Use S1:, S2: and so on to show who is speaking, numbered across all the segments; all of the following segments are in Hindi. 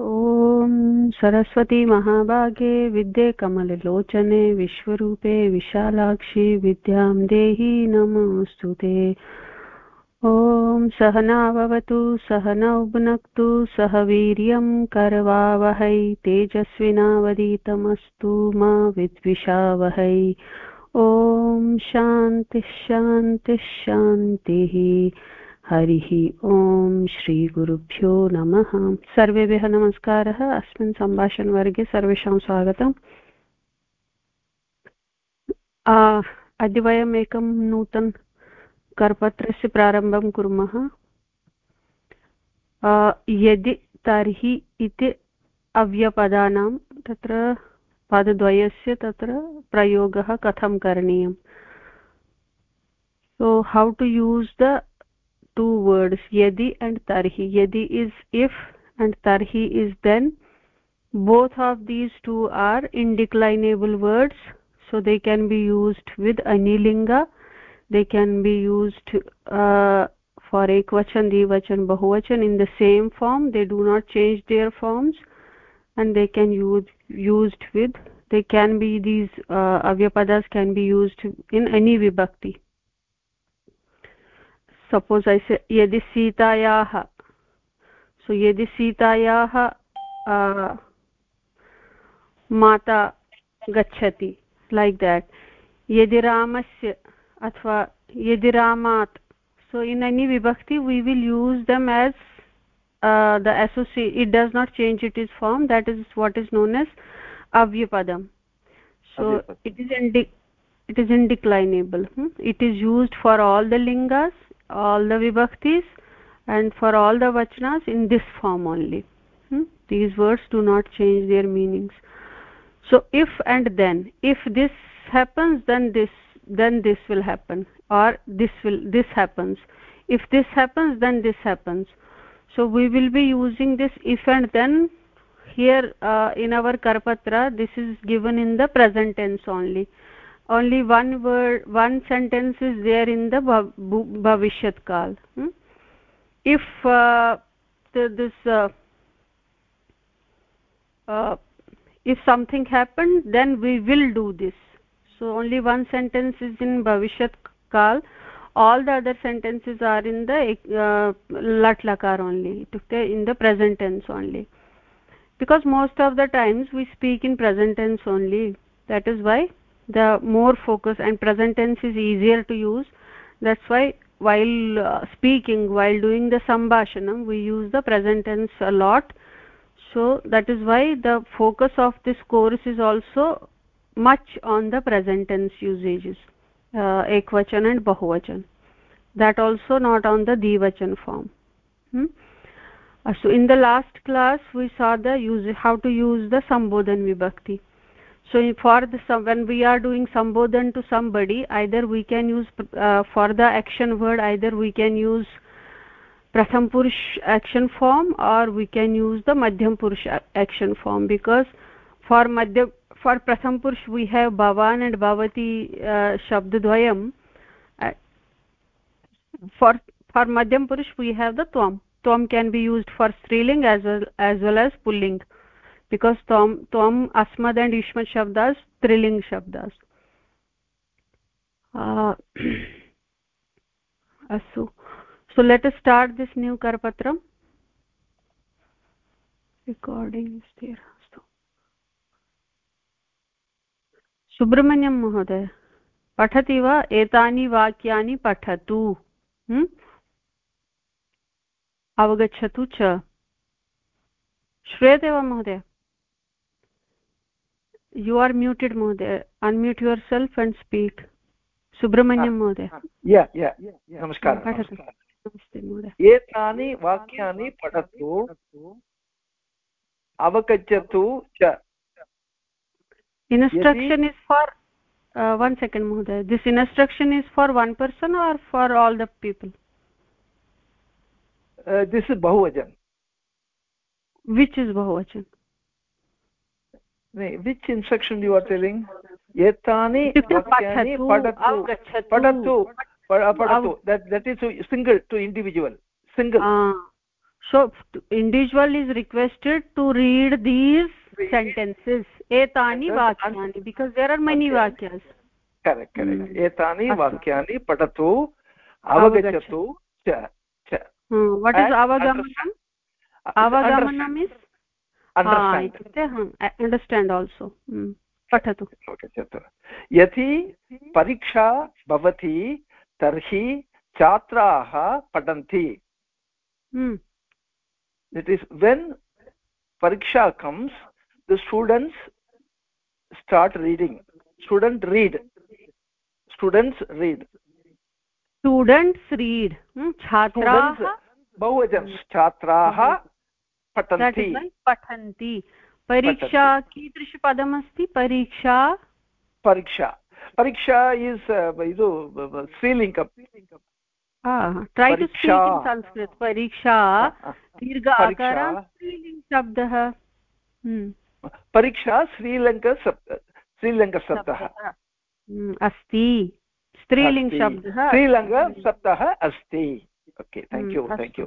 S1: ॐ सरस्वती महाभागे विद्ये कमललोचने विश्वरूपे विशालाक्षि विद्यां देहि नमोऽस्तु ते। ॐ सहनौ भुनक्तु सह वीर्यं करवावहै तेजस्विनावदीतमस्तु मा विद्विषावहै। ॐ शान्तिः शान्तिः शान्तिः। हरिः ॐ श्रीगुरुभ्यो नमः। सर्वेभ्यः नमस्कारः। अस्मिन् सम्भाषणवर्गे सर्वेषां स्वागतम्। अद्य वयम् एकं नूतन करपत्रस्य प्रारम्भं कुर्मः। यदि तर्हि इति अव्यपदानां तत्र पदद्वयस्य तत्र प्रयोगः कथं करणीयम्? So, how to use two words yadi and tarhi. Yadi is if and tarhi is then. Both of these two are indeclinable words so they can be used with anilinga. They can be used uh, for ekvachan dvachan bahuvachan in the same form. They do not change their forms and they can use used with they can be these uh, avyapadas can be used in any vibhakti suppose I यदि सीतायाः सो यदि सीतायाः माता गच्छति लैक् देट् यदि रामस्य अथवा यदि रामात् सो इन् एनी विभक्ति we will use them as the associate it does not change its form that is what is known as अव्यपदम् so it is in it is indeclinable. Hmm? it is used for all the all the vibhaktis and for all the vachanas in this form only. Hmm? these words do not change their meanings. So if and then if this happens then this then this will happen or this will this happens. If this happens then this happens. So we will be using this if and then here uh, in our karpatra this is given in the present tense only only one word one sentence is there in the bhavishyat kal hmm? if uh, the, this uh, uh, if something happened then we will do this. So only one sentence is in bhavishyat kal all the other sentences are in the uh, lakar only in the present tense only. Because most of the times we speak in present tense only. That is why the more focus and present tense is easier to use. That's why while uh, speaking while doing the sambhashanam we use the present tense a lot. So that is why the focus of this course is also much on the present tense usages uh, ekvachan and bahuvachan. That also not on the dvachan form. Hmm? uh, so in the last class we saw the use how to use the sambodhan vibhakti so for the when we are doing sambodhan to somebody either we can use uh, for the action word either we can use pratham purush action form or we can use the madhyam purush action form because for madhya for pratham purush we have bhavan and bhavati uh, shabd dvayam uh, for for madhyam purush we have the tvam. Tvam can be used for striling as well as well as pulling because tvam tvam asmad and yushmat shabdas triling shabdas uh, asu so let us start this new karpatram recording is there Subrahmanyam महोदय पठति वा एतानि वाक्यानि पठतु अवगच्छतु च श्रूयते वा महोदय you are muted mohoday unmute yourself and speak subramanyam mohoday
S2: yeah yeah yeah namaskar namaste mohoday etani vakyani padatu avakachatu cha
S1: instruction is for uh, one second mohoday this instruction is for one person or for all the people
S2: uh, this is bahuvachan
S1: which is bahuvachan
S2: which instruction you are telling एतानि पठतु पठतु is single to individual single
S1: so individual is requested to read these sentences एतानि
S2: वाक्यानि बिकास् देर् आर् मेनि वाक्यस्। एतानि वाक्यानि पठतु
S1: अवगच्छतु च अवगमनम् अवगमनम् इस् हाँ, हाँ, अण्डर्स्टाण्ड् हम्म, आल्सो पठतु.
S2: यदि परीक्षा भवति तर्हि छात्राः पठन्ति. इट् इस् वेन् परीक्षा comes the students start reading student read students read
S1: students read छात्राः
S2: बहुवचन छात्राः हम्म.
S1: पठन्ति। पठन्ति। परीक्षा कीदृशपदमस्ति? परीक्षा?
S2: परीक्षा। परीक्षा इस् इदु स्त्रीलिङ्गं
S1: ट्रै टु संस्कृत परीक्षा। दीर्घ आकार स्त्रीलिङ्ग् शब्दः
S2: परीक्षा श्रीलङ्क श्रीलङ्कशब्दः
S1: अस्ति। स्त्रीलिङ्गशब्दः
S2: श्रीलङ्कशब्दः अस्ति। Okay thank you thank you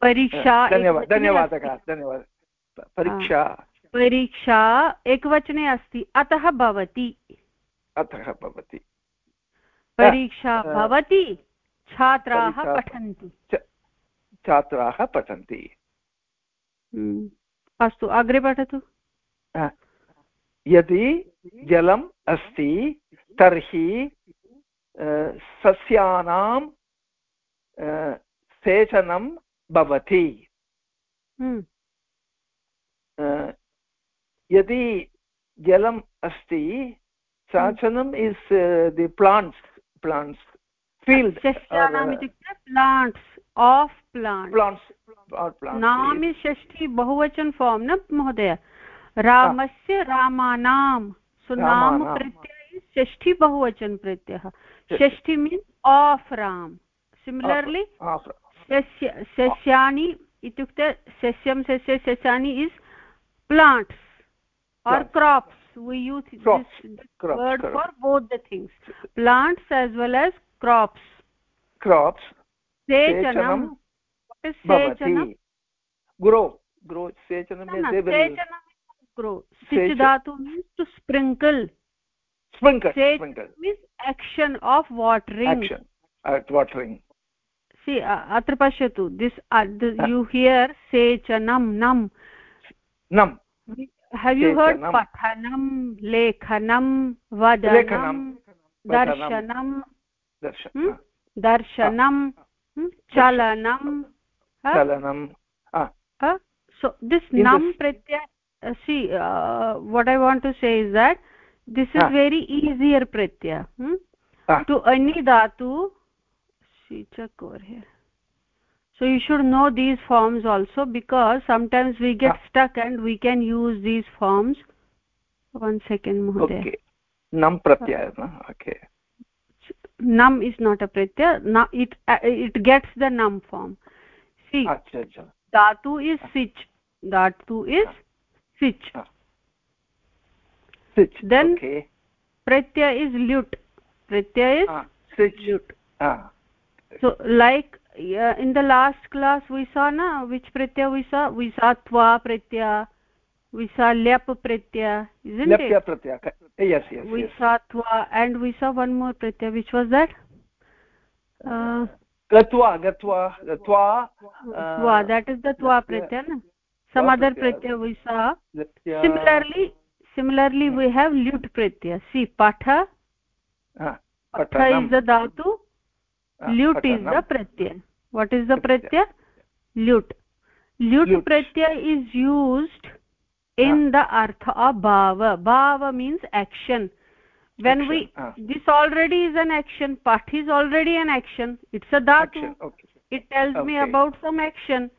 S1: परीक्षा
S2: धन्यवादः धन्यवादः धन्यवादः। परीक्षा।
S1: परीक्षा एकवचने अस्ति अतः भवति।
S2: अतः भवति।
S1: परीक्षा भवति छात्राः पठन्ति।
S2: छात्राः पठन्ति।
S1: अस्तु अग्रे पठतु।
S2: यदि जलम् अस्ति तर्हि सस्यानां सेचनं भवति। हम्म। यदि जलम् अस्ति साचनम् is the plants plants
S1: field plants of plant
S2: plants
S1: नाम षष्ठी बहुवचन फार्म् न महोदय? रामस्य रामानां सो नाम प्रत्यय षष्ठी बहुवचन प्रत्ययः। षष्ठी मीन्स् आफ् राम्। सिमिलर्लि सस्य सस्यानि इत्युक्ते सस्यं सस्य सस्यानि is plants or crops word for both the things plants as well as crops
S2: crops
S1: sprinkle
S2: sprinkle
S1: अस्ति अत्र पश्यतु। दिस् यु हियर् से
S2: च
S1: नम् नम्। नम्। हव् यु हर्ड् पठनं लेखनं वदनं दर्शनं
S2: दर्शनं
S1: चलनं चलनं सो दिस् नम् प्रत्य सि what I want to say is that this is very easier Pratyaya to अन्य धातु see over here so you should know these forms also because sometimes we get stuck and we can use these forms. One second mohoday
S2: okay. Nam pratyay okay.
S1: Nam is not a pratyay it uh, it gets the nam form. See
S2: acha acha.
S1: dhatu is sich. Dhatu is sich.
S2: Sich.
S1: Then
S2: okay.
S1: pratyay is lut pratyay is
S2: ah, sich. lut ah
S1: so like uh, in the last class we saw na which pratyay we saw? We saw twa pratyay we saw lyap pratyay isn't
S2: lyap it? Pratyay yes yes
S1: we
S2: yes.
S1: saw twa and we saw one more pratyay which was that? Uh,
S2: gatva gatva gatva
S1: twa that is the twa pratyay na? Some other pratyay we saw. Similarly similarly we have lut pratyay see patha. Patha is the dhatu lut is the pratyay what is the pratyay lut lut pratyay is used in the artha of bhava. Bhava means action. When action. we ah. this already is an action. Path is already an action. It's a dhatu. Okay. it tells okay. me about some action.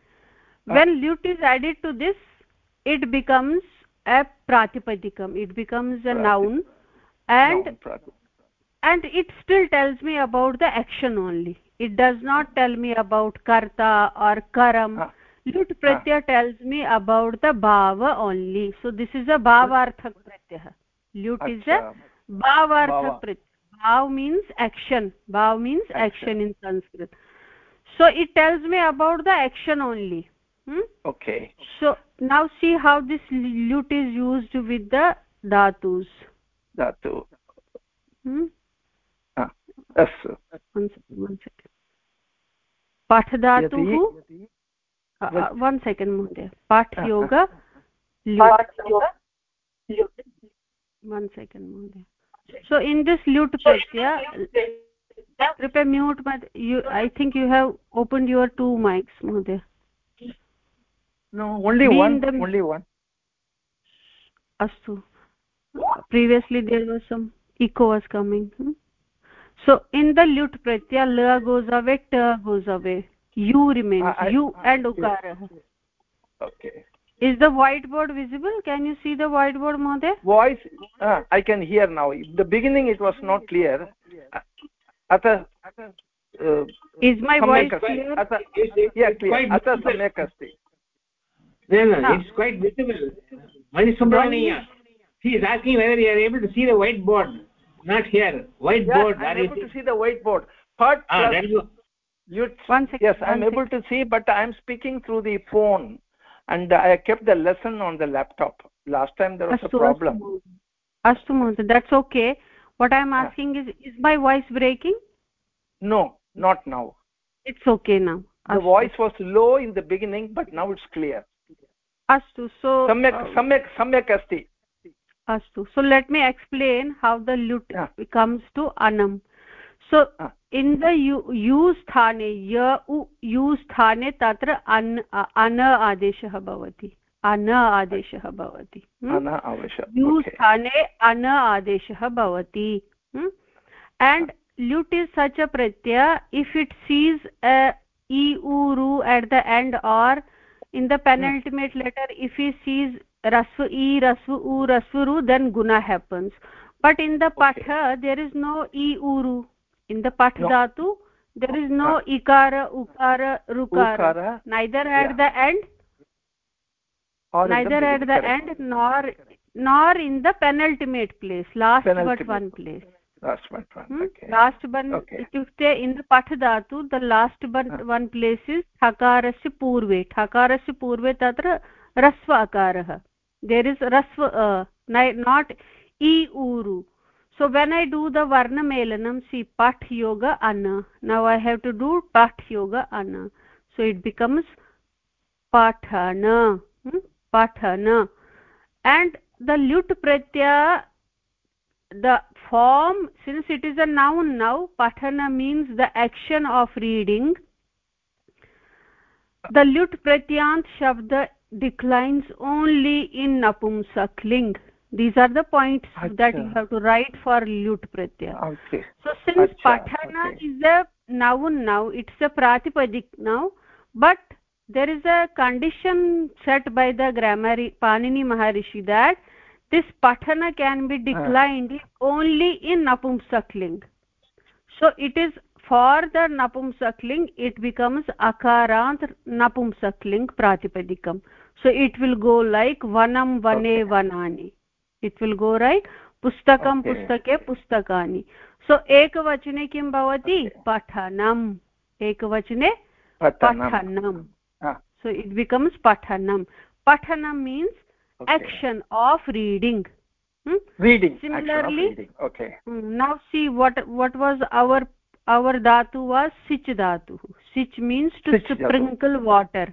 S1: Ah. when lut is added to this it becomes a pratipadikam. It becomes a noun. And noun, and it still tells me about the action only. It does not tell me about karta or karam. Ah. Lut pratyay ah. tells me about the bhava only. So this is a bhavarthak pratyah. Lut is a bhavarthak pratyah. Bhav means action. Bhav means action. action in sanskrit. So it tells me about the action only. Hmm?
S2: okay.
S1: So now see how this lut is used with the dhatus.
S2: Dhatu.
S1: Hmm? अस्तु। पाठधातुः वन् सो इन् दिस् ल्यूट्। प्रत्य कृपया म्यूट् मध्ये you I think you have open your two mics
S2: महोदय।
S1: अस्तु। Previously there was some echo was coming so in the lut pratyaya la goes away ta goes away. You remain, you I, and ukara.
S2: okay.
S1: Is the whiteboard visible? Can you see the whiteboard mother
S2: voice uh, i can hear now. The beginning it was not clear. Atah
S1: uh, is my voice
S2: clear? Atah yeah clear.
S3: atah samyak asti no no it's quite visible. Manisubramaniya he is asking whether you are able to see the whiteboard not here. White
S2: yes,
S3: board
S2: i'm able to see the white board but
S3: ah, that is
S2: you you one second, yes i'm able to see but i'm speaking through the phone and i kept the lesson on the laptop. Last time there was astu, a problem.
S1: Astu astu that's okay. What i'm asking yeah. is is my voice breaking?
S2: No not now.
S1: It's okay now.
S2: The voice was low in the beginning but now it's clear.
S1: Astu so
S2: samyak uh, samyak samyak asti
S1: astu so let me explain how the lut yeah. comes to anam so uh. in the u sthane ya u u sthane tatra an an adeshah bhavati अन आदेशः भवति यु स्थाने अन आदेशः भवति and lut is such a pratyaya if it sees a e u ru at the end or in the penultimate letter if he sees rasva e rasva u rasva ru then guna happens but in the patha okay. there is no e uru in the path no. dhatu there is no ikara ukara rukara ukara. neither at yeah. the end or neither the at the correct. end nor nor in the penultimate place last penultimate. but one place
S2: last but one hmm? okay
S1: last one okay. the path dhatu the last but uh. one place is thakarasya purve thakarasya purve tatra rasva akarah there is rasva uh, not e uru. So when i do the varna melanam see path yoga ana now i have to do path yoga ana so it becomes pathana hmm? pathana. And the lut pratyaya the form since it is a noun now pathana means the action of reading. The lut pratyant shabd declines only in napumsak these are the points Achha. that you have to write for lut pratyaya
S2: okay
S1: so since Achha. pathana okay. is a noun now it's a pratipadik now but there is a condition set by the grammar panini maharishi that this pathana can be declined uh. only in napumsakling so it is for the napumsakling it becomes akarant napumsakling pratipadikam so it will go like वनं वने वनानि इट् विल् गो लैक् पुस्तकं पुस्तके पुस्तकानि सो एकवचने किं भवति पठनम् एकवचने पठनम् सो इट् बिकम्स् पठनम् पठनम् means action of reading similarly now see what what was our our धातु वा सिच् धातुः सिच् means to sprinkle water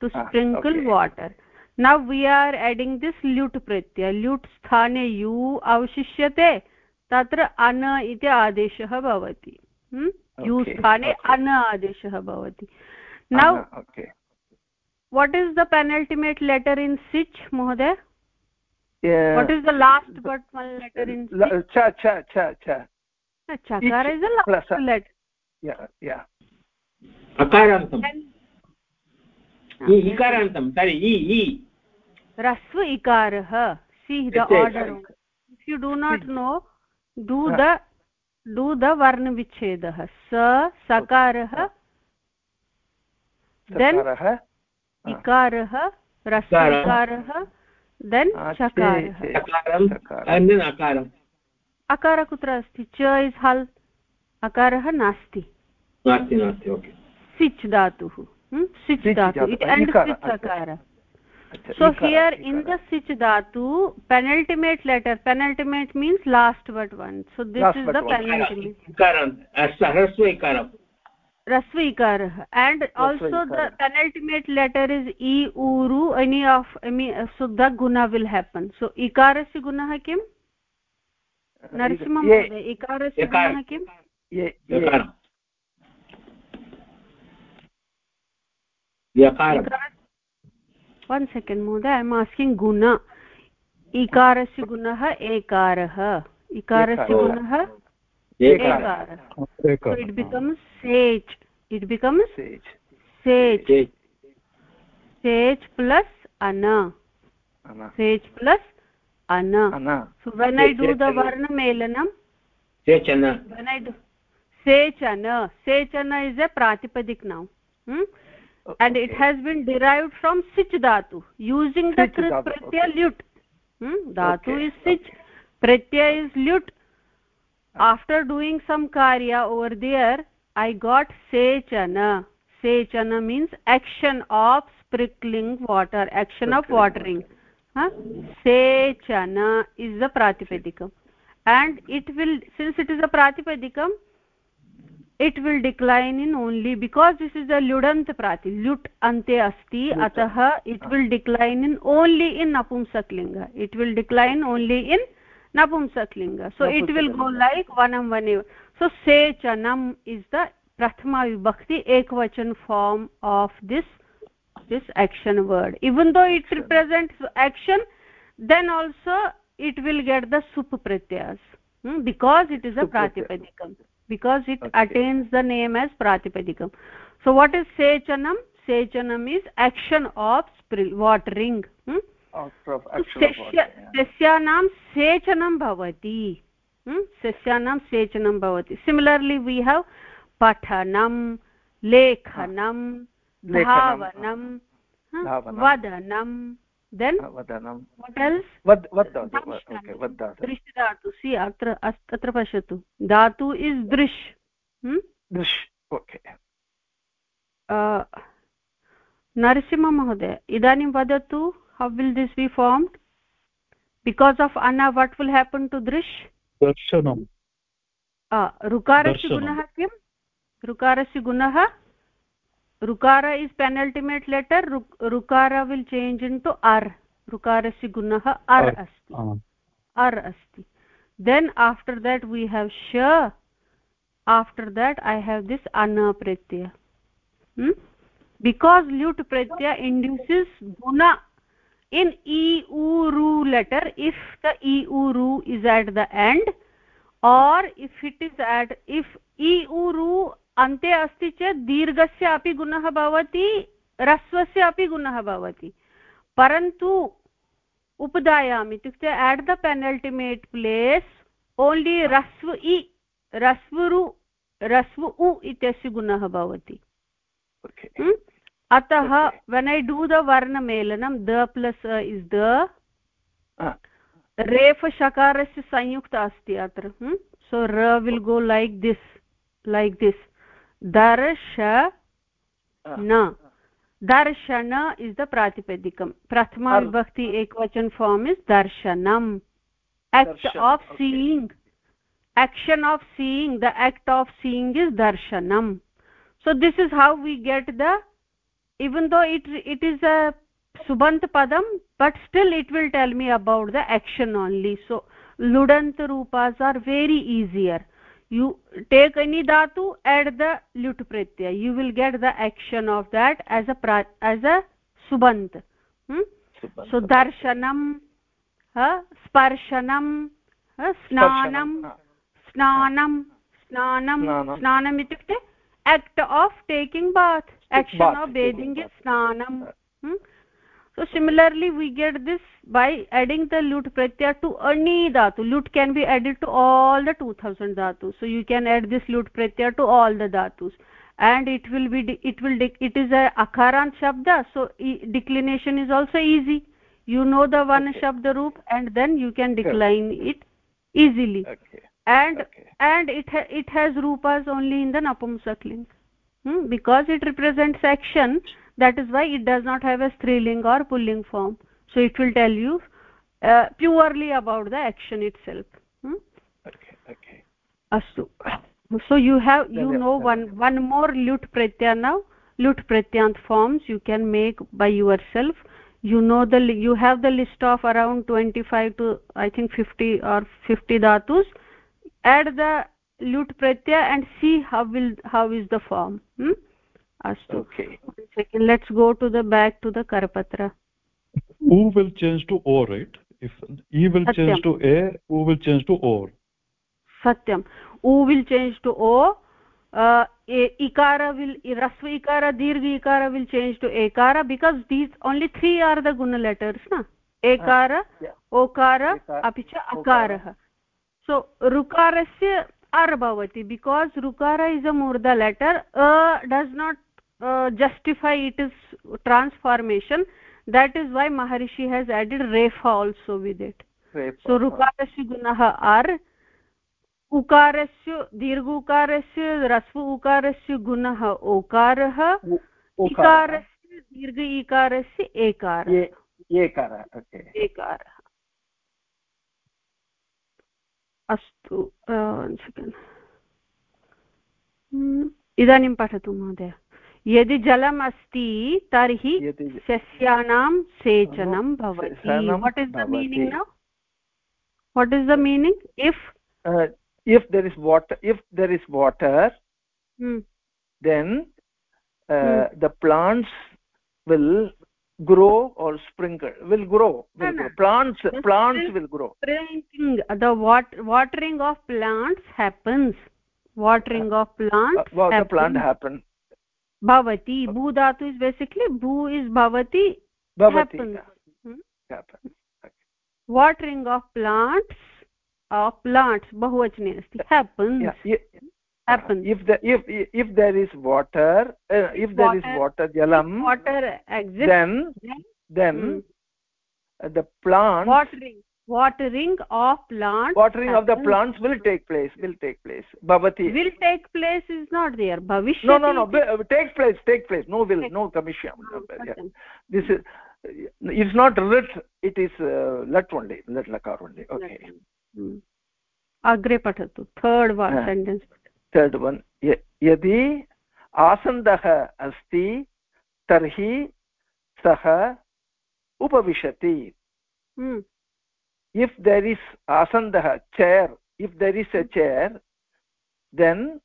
S1: to ah, sprinkle okay. water now we are adding this lut pratyaya lut sthane yu avshishyate तत्र अन इति आदेशः भवति यु स्थाने अन आदेशः भवति नौ what is the penultimate letter in sich mohoday yeah. what is the last but one letter in
S2: sich? cha cha cha cha
S1: chakara is the last Plus, letter
S2: yeah yeah
S3: akarantam इकारान्तं
S1: ह्रस्व इकारः see the order if you do not know do the do the वर्णविच्छेदः स सकारः देन् इकारः ह्रस्व इकारः देन् अकार कुत्र अस्ति च इस् हल् अकारः नास्ति सिच् धातुः सिच् धातु इति and so here in the सिच धातु penultimate letter penultimate means last but one so this is
S3: Dikar
S1: ह्रस्व इकारः and the penultimate letter is इ ऊरु any of me so the Guna will happen so इकारस्य गुणः किं नरसिंह महोदय इकारस्य गुणः किं वन् सेकेण्ड् महोदय ऐ एम् आस्किङ्ग् गुण इकारस्य गुणः एकारः इकारस्य गुणः एकारः इट् बिकम्स् सेच् इट् बिकम्स् सेच् सेच् प्लस् अन सेच् plus when i do the varna melanam?
S3: Sechana
S1: when i do sechana sechana is a pratipadik now okay. and it has been derived from sich dhatu using the krit pratyay lut hmm? dhatu okay. is sich okay. pratyay is lut after doing some karya over there i got sechana. Sechana means action of sprinkling water action of watering. sechana is the pratipadikam and it will since it is a pratipadikam it will decline in only because this is a ludant prati lut ante asti atah it will decline in only in napumsaklinga it will decline only in napumsaklinga so it will go like vanam vanev so sechanam is the prathama vibhakti ekvachan form of this this action word. Even though it represents action then also it will get the sup pratyas. Hmm? because it is a pratipadikam because it okay. attains the name as pratipadikam so what is sechanam sechanam is action of watering hmm? सस्यानां सेचनं भवति सस्यानां सेचनं भवति सिमिलर्लि वी हाव् पठनं लेखनं धावनं वदनं देन् दृश् धातु सि अत्र अत्र पश्यतु धातु इस् दृश्
S2: दृश् ओके
S1: नरसिंहमहोदय इदानीं वदतु how will this be formed because of अना वट् विल् हेपन् टु दृश्
S4: दर्शनं
S1: ऋकारस्य गुणः किं ऋकारस्य गुणः rukara is penultimate letter Ruk rukara will change into ar rukarasya gunah ar asti ar asti then after that we have sha after that i have this ana pratyaya hmm? because lut pratyaya induces guna in e u ru letter if the e u ru is at the end or if it is at if e u ru अन्ते अस्ति चेत् दीर्घस्य अपि गुणः भवति ह्रस्वस्य अपि गुणः भवति। परन्तु उपदायाम् इत्युक्ते at the penultimate place only ह्रस्व इ ह्रस्वरु ह्रस्व उ इत्यस्य गुणः भवति। अतः वेन् ऐ डू द वर्णमेलनं द प्लस् इस् द रेफशकारस्य संयुक्त अस्ति अत्र। So raw will go like this like this दर्श न। दर्शन इस् द प्रातिपदिकं। प्रथमा विभक्ति एकवचन फार्म् इस् दर्शनम्। Act of seeing action of seeing the act of seeing is दर्शनम्। So this is how we get the even though it it is a सुबन्त पदम् but still it will tell me about the action only so लुडन्त रूपास् are very easier you take any धातु add the lut pratyaya you will get the action of that as a pra, as a subant hmm? so darshanam ha sparshanam ha snanam snanam snanam snanam itukte act of taking bath action bath. of bathing is snanam hmm? So similarly we get this by adding the lut pratyaya to any dhatu lut can be added to all the 2000 dhatus so you can add this lut pratyaya to all the dhatus and it will be it will it is a akarant shabda so declination is also easy you know the one okay. shabda roop and then you can decline it easily
S2: okay.
S1: and okay. and it ha it has rupas only in the napumsak hmm? because it represents action that is why it does not have a striling or pulling form. So it will tell you uh, purely about the action itself. Hmm?
S2: okay okay.
S1: Astu. So you have you know one one more lut pratyaya now. Lut pratyant forms you can make by yourself. You know the you have the list of around 25 to i think 50 or 50 dhatus add the lut pratyaya and see how will how is the form. Hmm? Astu
S2: okay
S1: second let's go to the back to the karpatra
S4: u will change to o right if e will Satyam. change to a u will change to o
S1: satyam u will change to o uh, ikara will rasva ikara dirgha ikara will change to ekara because these only three are the guna letters na ekara uh, yeah. okara api cha akarah so rukarasya ar bhavati because rukara is a murda letter uh, does not uh, justify it is transformation that is why maharishi has added refa also with it refa. so rukarasya gunah ar उकारस्य दीर्घ उकारस्य ह्रस्व उकारस्य गुणः ओकारः इकारस्य दीर्घ इकारस्य एकारः एकारः अस्तु इदानीं पठतु महोदय यदि जलम् अस्ति तर्हि सस्यानां सेचनं भवति वाट् इस् द मीनिङ्ग् न what is the meaning if
S2: if there is water if there is water
S1: hmm.
S2: then uh, hmm. the plants will grow or sprinkle will grow, will no, grow. plants the plants will grow
S1: sprinkling the wat watering of plants happens watering uh, of plants uh,
S2: well, the plant happen
S1: bhavati bhu dhatu is basically bhu is bhavati
S2: bhavati happens. Hmm? happens
S1: okay. watering of plants of plants bahuvachane asti happens
S2: yeah, yeah. happens if the if if there is water uh, if, if there water, is water jalam
S1: water exists
S2: then then hmm. uh, the plant
S1: watering watering of plants
S2: watering happens. of the plants will take place will take place bhavati
S1: will take place is not there bhavishyati
S2: no no no uh, takes place take place no will no oh, yeah. this is it's not lit it is uh, let only let lakar only okay
S1: अग्रे पठतु थर्ड् वा सेण्टेन्स्
S2: थर्ड् वन् यदि आसन्दः अस्ति तर्हि सः उपविशति if there is asandha chair if there is a chair then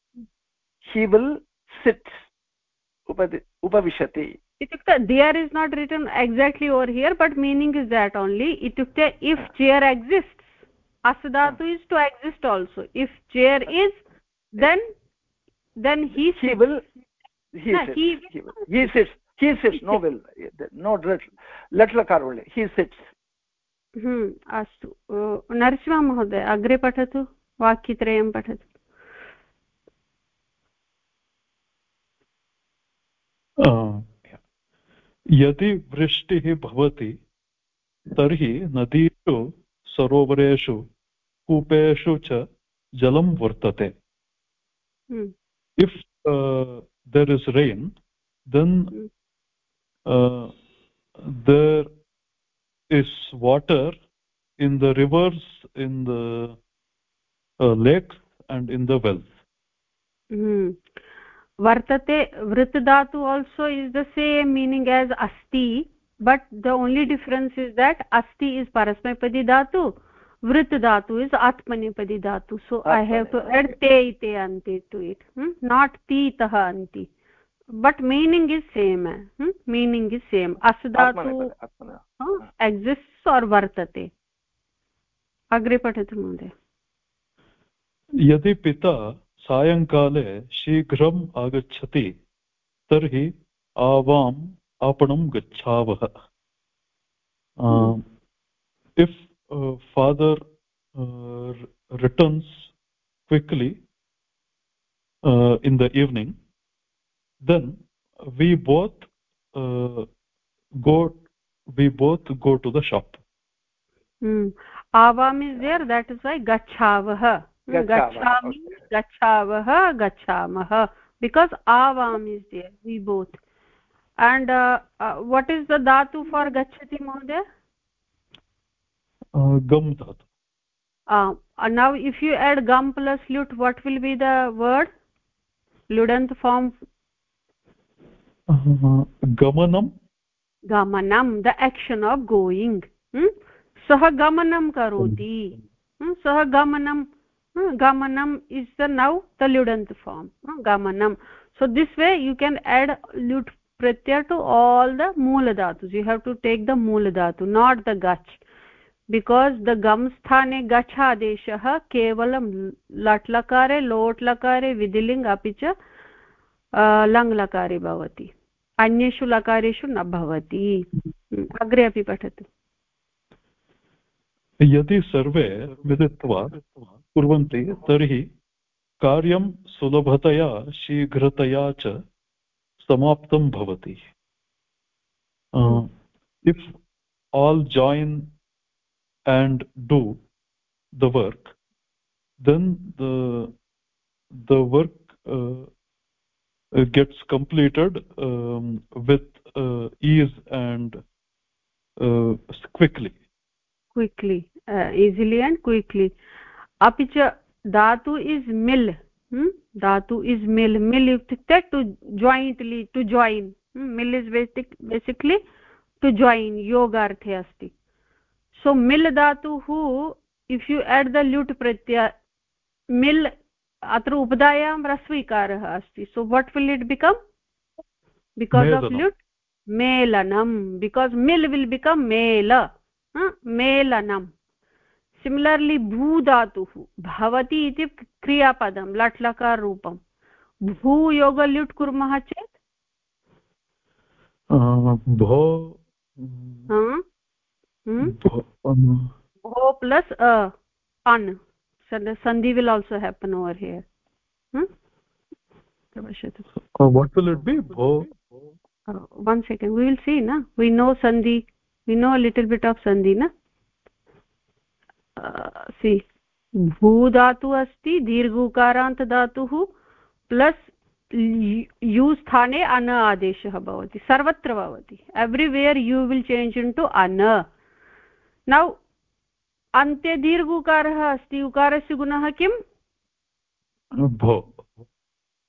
S2: he will sit. Upavishati.
S1: Itukta there is not written exactly over here but meaning is that only. Itukte if chair exists asadatu is to exist also. If chair is then then he sits.
S2: he will he, sits. he, sits. He sits. No will. No let lakar only he sits.
S1: अस्तु। नरसिंह महोदय अग्रे पठतु वाक्यत्रयं पठतु।
S4: यदि वृष्टिः भवति तर्हि नदीषु सरोवरेषु कूपेषु च जलं वर्तते। If there is rain then there is water in the rivers in the lakes and in the wells
S1: वर्तते वृत् धातु also is the same meaning as अस्ति but the only difference is that asti is parasmaipadi dhatu vrit dhatu is atmanipadi dhatu so i have to add te ite ante to it hmm? not ti tah anti but meaning is same meaning is same as exist और् वर्तते अग्रे पठतु महोदय
S4: यदि पिता सायङ्काले शीघ्रम् आगच्छति तर्हि आवाम् आपणं गच्छावः if father returns quickly in the evening then we both uh, go we both go to the shop.
S1: Hmm. Avam is there that is why gachavah gachami gachavah gachamah because avam is there we both. And uh, uh, what is the dhatu for gachati mohdaya
S4: uh, gam dhatu.
S1: Uh, now if you add gum plus lut what will be the word? Ludant form गमनं गमनं द एक्षन् आफ् गोयिङ्ग् सः गमनं करोति हम्म। सः गमनं गमनम् इस् द नौ द ल्युडन्त् फार्म् गमनं so this way you can add ल्युट् प्रत्य to all the muladhatu you have to take the muladhatu not the गच्छ बिकास् द गमस्थाने गच्छ आदेशः केवलं लट् लकारे लोट् लकारे विधिलिङ्ग् अपि च लङ्लकारे भवति अन्येषु लकारेषु न भवति। अग्रे अपि पठतु।
S4: यदि सर्वे मिलित्वा कुर्वन्ति तर्हि कार्यं सुलभतया शीघ्रतया च समाप्तं भवति। If all join and do the work then the the work uh, gets completed um, with uh, ease and uh, quickly.
S1: Quickly uh, easily and quickly. अपि च धातु इस् मिल् धातु इस् मिल् मिल् इत्युक्ते to jointly to join mill is basic basically to join योगार्थे अस्ति सो मिल् धातुः इफ् यु एड् द ल्युट् प्रत्य मिल् अत्र उपधायां रस्वीकारः अस्ति। So what will it become because of ल्युट् मेलनं बिकास् मिल् विल् बिकम् मेल मेलनम्। सिमिलर्लि भूधातुः। भवति इति क्रियापदं लट् लकार रूपं भूयोगल्युट् कुर्मः चेत्?
S4: भो
S1: भो प्लस् अन्। Sandhi will also happen over here hmm?
S4: uh, what will it be bho
S1: uh, one second we will see na we know sandhi we know a little bit of sandhi na सि भूधातु अस्ति दीर्घुकारान्त धातुः प्लस् यु स्थाने अन आदेशः भवति सर्वत्र भवति everywhere you will change into on now अन्ते दीर्घुकारः अस्ति उकारस्य गुणः किम्?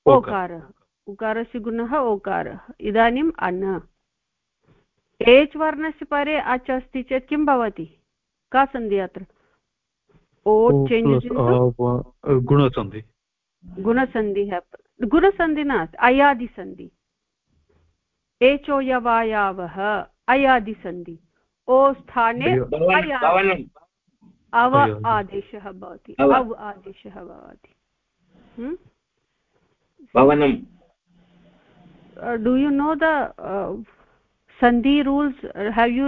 S1: ओकारः। उकारस्य गुणः ओकारः। इदानीम् अन। एच् वर्णस्य परे अच् अस्ति चेत् किं भवति? का सन्धि अत्र?
S4: गुणसन्धि।
S1: गुणसन्धि गुणसन्धि नास्ति अयादिसन्धि। एचो यवायावः अयादिसन्धि। ओ स्थाने अव आदेशः भवति अव आदेशः भवति भवनं do you know the sandhi rules have you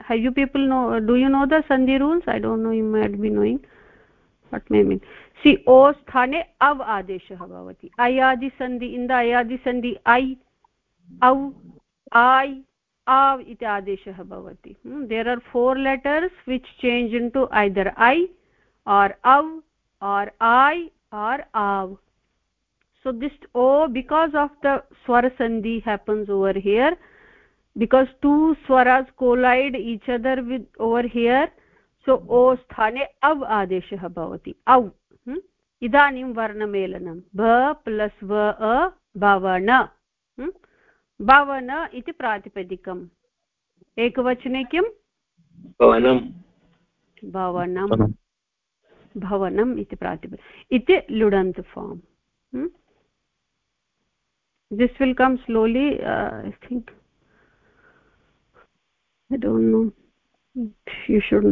S1: have you people know do you know the sandhi rules i don't know you might be knowing what may mean see o sthane av adeshah bhavati ayadi sandhi in the ayadi sandhi i av i आव इति आदेशः भवति। There are four letters which change into either I or अव् आर् ऐ आर् आव्। सो दिस् ओ बिकास् आफ् द स्वर सन्धि happens over here because two Swaraj collide each other with over here so ओ स्थाने अव् आदेशः भवति अव् इदानीं वर्णमेलनं ब प्लस् व अ भवन भवन इति प्रातिपदिकम्। एकवचने किम्? भवनम्। भवनम्। भवनम्। इति प्रातिपदि इति लुडन्त् form this will come slowly I think I don't know you should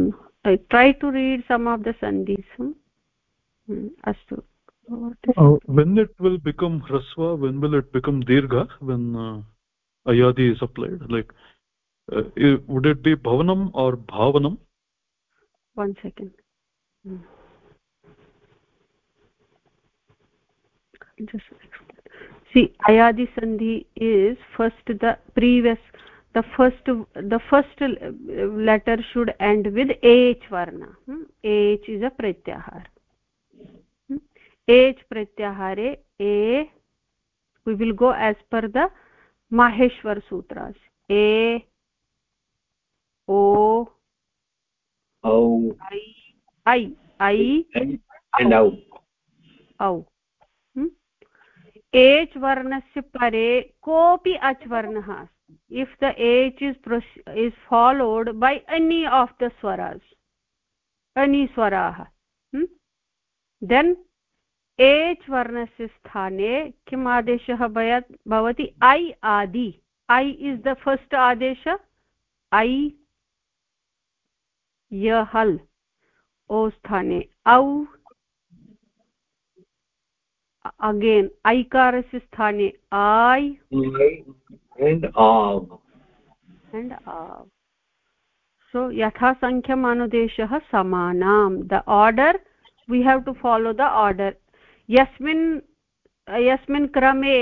S1: I try to read some of the सन्धीस्
S4: अस्तु when it will become hrasva when will it become dirgha? When uh... ayadi is applied like uh, would it be bhavanam or bhavanam
S1: one second hmm. just see ayadi sandhi is first the previous the first the first letter should end with h varna hmm? h is a pratyahar hmm? h pratyahare a we will go as per the Maheshwar सूत्रस् ए
S3: ओ
S1: औ ऐ
S3: ऐ औ।
S1: औ। एच् वर्णस्य परे कोऽपि अच् वर्णः if the H is is followed by any of the Swaraj any स्वराः देन् एच् वर्णस्य स्थाने किम् आदेशः भवति ऐ आदि ऐ इस् द फस्ट् आदेश ऐ यहल् ओ स्थाने औ अगेन् ऐकारस्य स्थाने ऐ
S3: and av
S1: and av so yatha sankhya manudeshah samanam the order we have to yasmin यस्मिन् क्रमे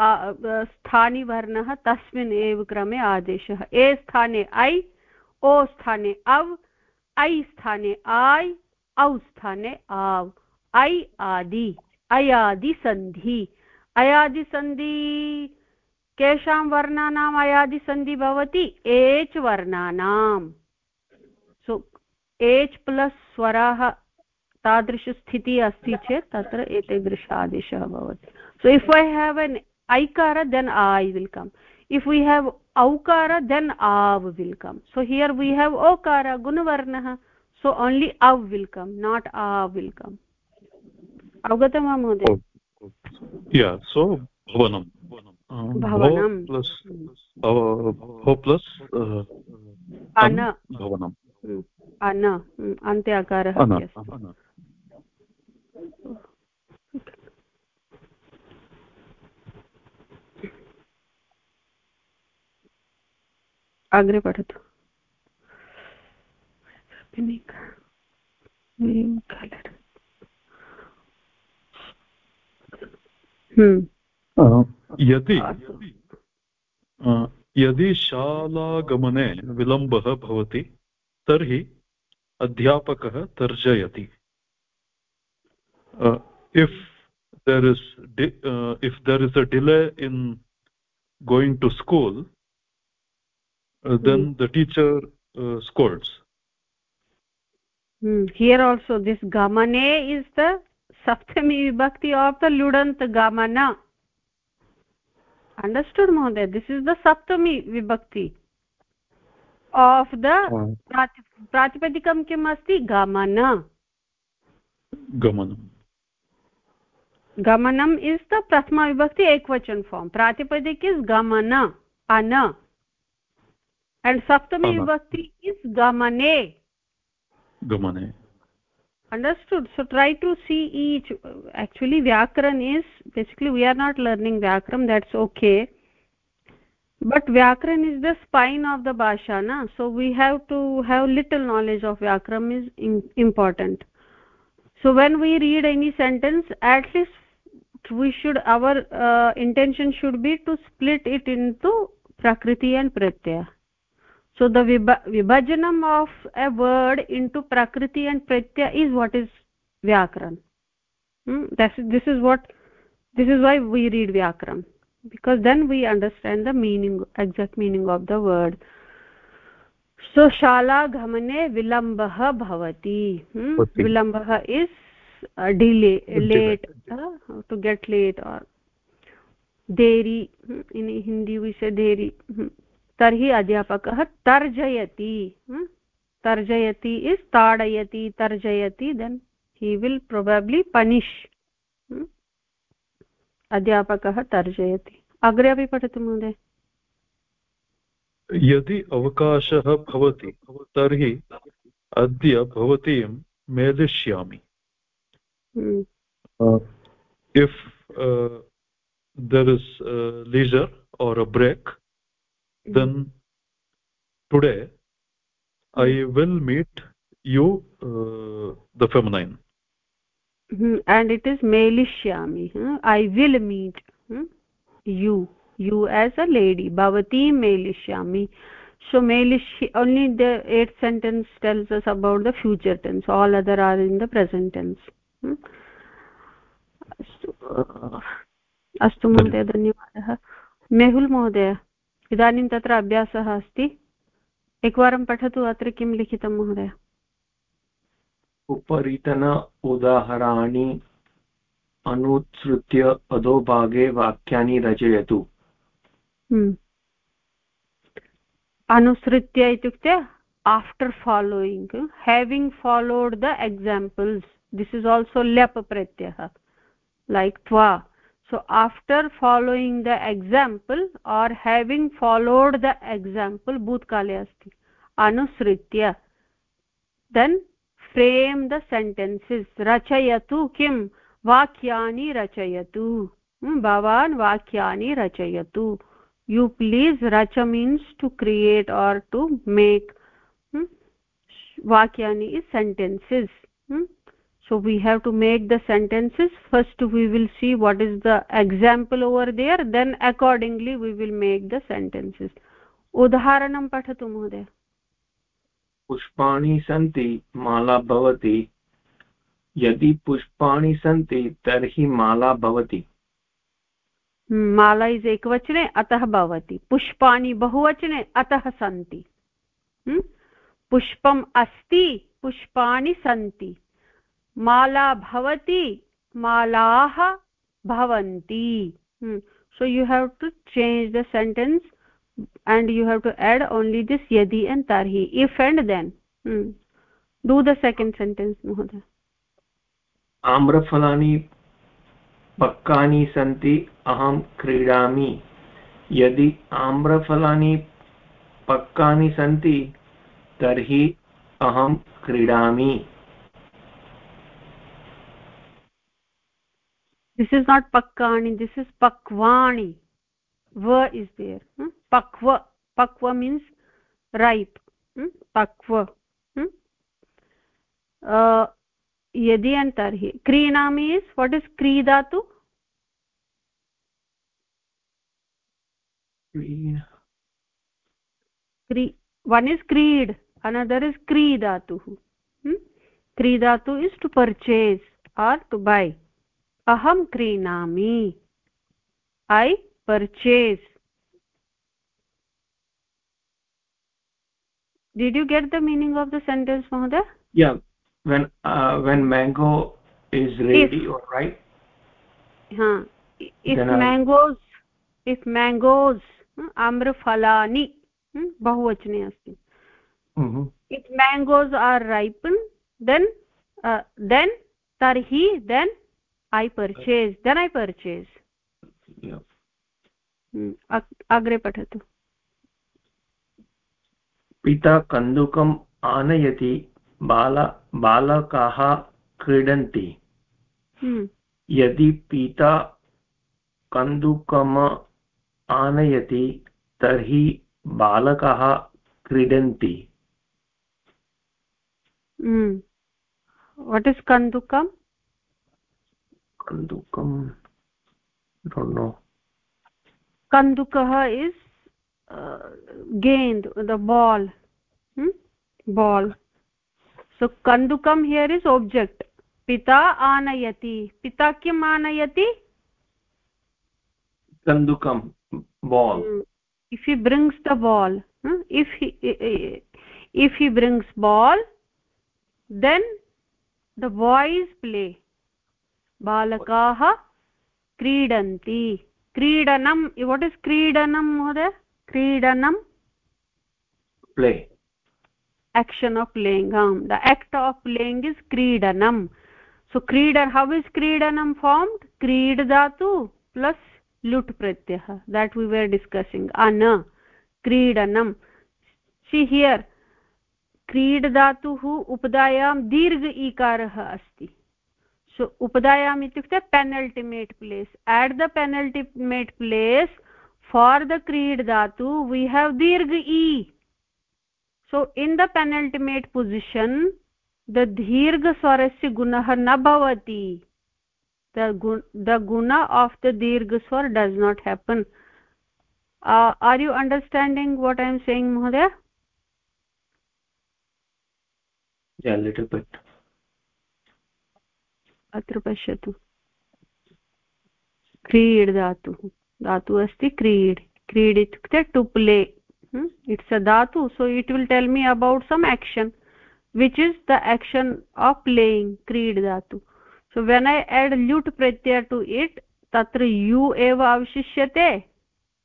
S1: स्थानि वर्णः तस्मिन् एव क्रमे आदेशः। ए स्थाने ऐ, ओ स्थाने अव् ऐ स्थाने आय्, औ स्थाने आव्। ऐ आदि अयादिसन्धि अयादिसन्धि केषां वर्णानाम् अयादिसन्धि भवति? एच् वर्णानाम्। सो, एच् प्लस् स्वराः तादृशस्थितिः अस्ति चेत् तत्र एतादृश आदेशः भवति. So if I have an ऐकार then I will come if we have औकार then Abu will come so here we have ओकार गुणवर्णः सो ओन्लि अव् विल् कम् नाट् आ विल् कम् अवगतं वा महोदय? अन
S4: भवनम्
S1: अन अन्ते अकारः अग्रे पठतु
S4: यदि यदि शालागमने विलम्बः भवति तर्हि अध्यापकः तर्जयति। If there is uh, if there is a delay in going to school uh, then mm. the teacher uh, scolds
S1: mm. here also this gamane is the saptami vibhakti of the ludant gamana understood mohoday this is the saptami vibhakti of the pratipadikam kim asti gamana
S4: gamanam
S1: gamanam is the prathama vibhakti ekvachan form pratipadik is gamana ana and saptami vibhakti is gamane
S4: gamane
S1: understood so try to see each actually vyakaran is basically we are not learning vyakaran that's okay but vyakaran is the spine of the bhasha na so we have to have little knowledge of vyakaran is important so when we read any sentence at least we should our uh, intention should be to split it into prakriti and pratyaya. So the vibhajanam of a word into prakriti and pratyaya is what is vyakaran hmm? That's, this is what this is why we read vyakaran because then we understand the meaning exact meaning of the word. So shala ghamane vilambah bhavati. Hmm? vilambah is uh, delay late to get late or deri hmm? in hindi we say deri hmm? तर्हि अध्यापकः तर्जयति तर्जयति इस् ताडयति तर्जयति then he will probably punish अध्यापकः तर्जयति अग्रे अपि पठतु महोदय
S4: यदि अवकाशः भवति तर्हि अद्य भवतीं मेलिष्यामि if uh, there is leisure or a break hmm. then today hmm. i will meet you uh, the feminine.
S1: Hmm. And it is melishyami huh? i will meet you you as a lady. Bhavati melishyami so melish only the eighth sentence tells us about the future tense. All other are in the present tense. Hmm? अस्तु महोदय धन्यवादः। मेहुल् महोदय इदानीं तत्र अभ्यासः अस्ति। एकवारं पठतु अत्र किं लिखितं महोदय?
S5: उपरितन उदाहरणानि अनुसृत्य अधोभागे वाक्यानि रचयतु।
S1: हम्म। अनुसृत्य इत्युक्ते after following having followed the examples this is also leap प्रत्ययः लैक् त्वा so after following the example or having followed the example bhutkale asti anusritya then frame the sentences rachayatu kim vakyani rachayatu rachayatu you please racha means to create or to make hmm? vakyani is sentences hmm? So we have to make the sentences first we will see what is the example over there then accordingly we will make the sentences उदाहरणं पठतु महोदय
S5: पुष्पाणि सन्ति माला भवति यदि पुष्पाणि सन्ति तर्हि माला भवति
S1: माला इस् एकवचने अतः भवति पुष्पाणि बहुवचने अतः सन्ति पुष्पम् अस्ति पुष्पाणि सन्ति माला भवति, मालाः भवन्ति। So you have to change the sentence and you have to add only this यदि एण्ड् तर्हि if and then do the second sentence महोदय
S5: आम्रफलानि पक्कानि सन्ति, अहं क्रीडामि। यदि आम्रफलानि पक्कानि सन्ति, तर्हि अहं क्रीडामि।
S1: This is not pakkani this is pakvani va is there hmm? pakva pakva means ripe hmm? pakva hmm? uh, yadi and tarhi krinami is what is kri dhatu kri one is creed another is kri dhatu hmm? kri dhatu aham क्रीणामि i purchase did you get the meaning of the sentence mohoday
S5: yeah when uh, when mango is ready
S1: if,
S5: or right
S1: huh if mangoes I... if mangoes amraphalani bahuvachane asti mm -hmm. if mangoes are ripened then uh, then tarhi then i purchase then i purchase. अग्रे पठतु।
S5: पिता कन्दुकम् आनयति बाला बालकाः क्रीडन्ति। यदि पिता कन्दुकम् आनयति तर्हि बालकाः क्रीडन्ति।
S1: वट् इस् कन्दुकम्?
S5: कन्दुकम् no
S1: कन्दुकः is gend the ball ball so कन्दुकं हियर् इस् ओब्जेक्ट् पिता आनयति. पिता किम् आनयति?
S5: कन्दुकं ball
S1: if he brings the ball if if he brings ball then the boy is play बालकाः क्रीडन्ति। क्रीडनं वाट् इस् क्रीडनं महोदय? क्रीडनं
S5: play
S1: action of playing the act of playing is क्रीडनं so क्रीड हौ इस् क्रीडनं फार्म्ड् क्रीड् दातु प्लस् लुट् प्रत्ययः। That we were discussing on क्रीडनं see here creed धातुः उपधायां दीर्घ ईकारः अस्ति। सो उपदायाम् इत्युक्ते penultimate place at the penultimate place for the creed दातु वी हेव् दीर्घ ई so in the penultimate position the दीर्घस्वरस्य गुणः न भवति. द गुण of the दीर्घस्वर does not happen are you understanding what I am saying
S5: महोदय?
S1: अत्र पश्यतु। क्रीड् धातुः। धातुः अस्ति क्रीड्। क्रीड् इत्युक्ते टु प्ले इट्स् अ धातु so it will tell me about some action which is the action of playing creed धातु। So when I add ल्युट् Pratyaya to it तत्र यु एव अवशिष्यते।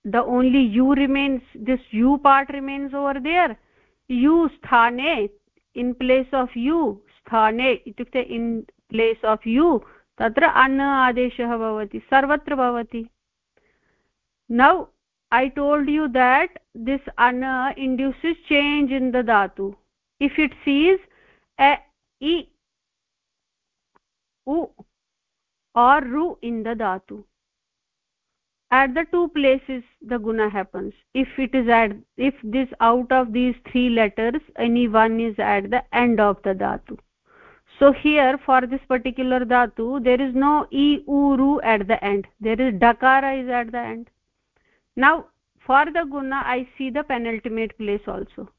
S1: The only u remains, this u part remains over there u sthane in place of u sthane itukte in place of u tatra an adeshah bhavati sarvatra bhavati now i told you that this an induces change in the dhatu. If it sees a e u or ru in the dhatu. At the two places the guna happens. If it is at if this out of these three letters any one is at the end of the dhatu so here for this particular dhatu there is no e u ru at the end. There is dakara is at the end. Now for the guna i see the penultimate place also.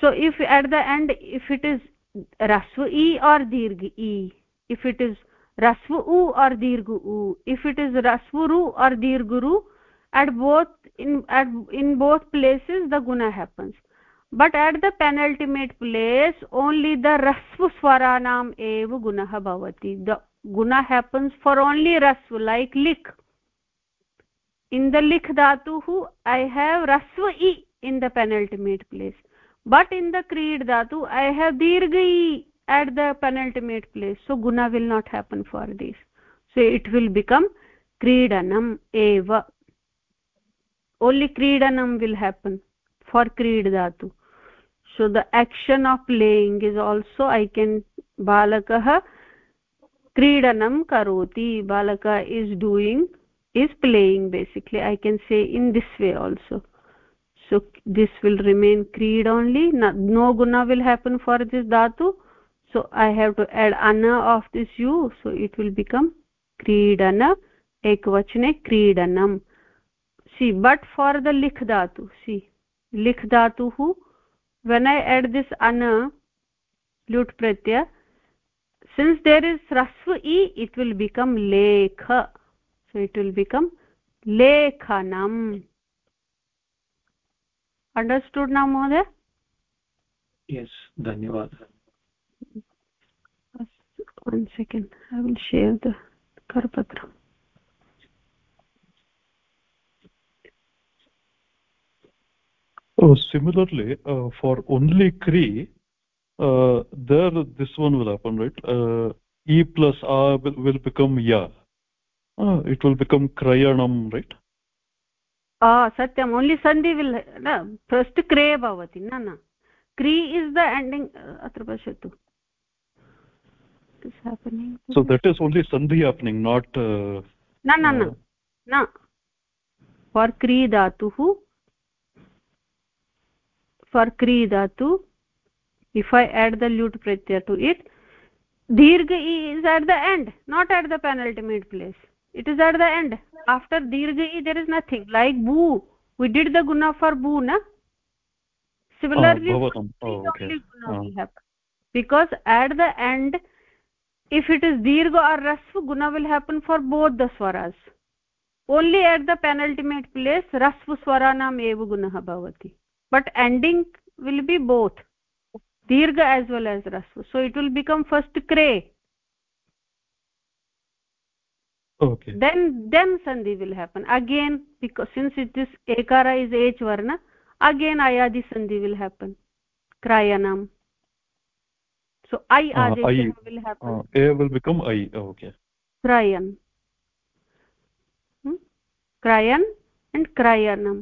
S1: So if at the end if it is rasva e or dirgh e if it is rasvu u or dirghu u if it is rasvuru or dirguru at both in at in both places the guna happens but at the penultimate place only the rasvu swaranam ev gunah bhavati. The guna happens for only rasvu like lik in the lik dhatu i have rasvu i in the penultimate place. But in the creed dhatu i have dirgha at the penultimate place. So guna will not happen for this. So it will become eva. Only kridanam will happen for creed dhatu so the action of playing is also i can balakah kridanam karoti. Balaka is doing is playing basically i can say in this way also. So this will remain creed only. No, guna will happen for this dhatu. So i have to add ana of this u. So it will become kridana ekvachane kridanam. See but for the likh dhatu see likh dhatu when i add this ana lut pratyaya since there is rasva e it will become lekha. So it will become lekhanam. Understood now mohoday?
S5: Yes dhanyawad
S1: one second. I will share the karpatra
S4: oh similarly uh, for only kri uh, there this one will happen right? Uh, e plus R will, will become ya. Uh, it will become krayanam right?
S1: Ah satyam. Only sandhi will na first kre bhavati na na. Kri is the ending atra pashyatu
S4: is happening so that is only sandhi happening not uh,
S1: no no no no for kri dhatu for kri dhatu if i add the lut pratyaya to it dirgha is at the end not at the penultimate place it is at the end after dirgha there is nothing like bu we did the guna for bu na similarly
S4: oh, oh, okay.
S1: guna oh. because at the end if it is dirgha or rasva guna will happen for both the swaras only at the penultimate place rasva swaranam eva gunah bhavati but ending will be both dirgha as well as rasva so it will become first kre
S4: okay
S1: then then sandhi will happen again because since it is ekara is h varna again ayadi sandhi will happen krayanam so i adesha uh, will happen
S4: uh, a will become i oh, okay
S1: krayan hmm? krayan and krayanam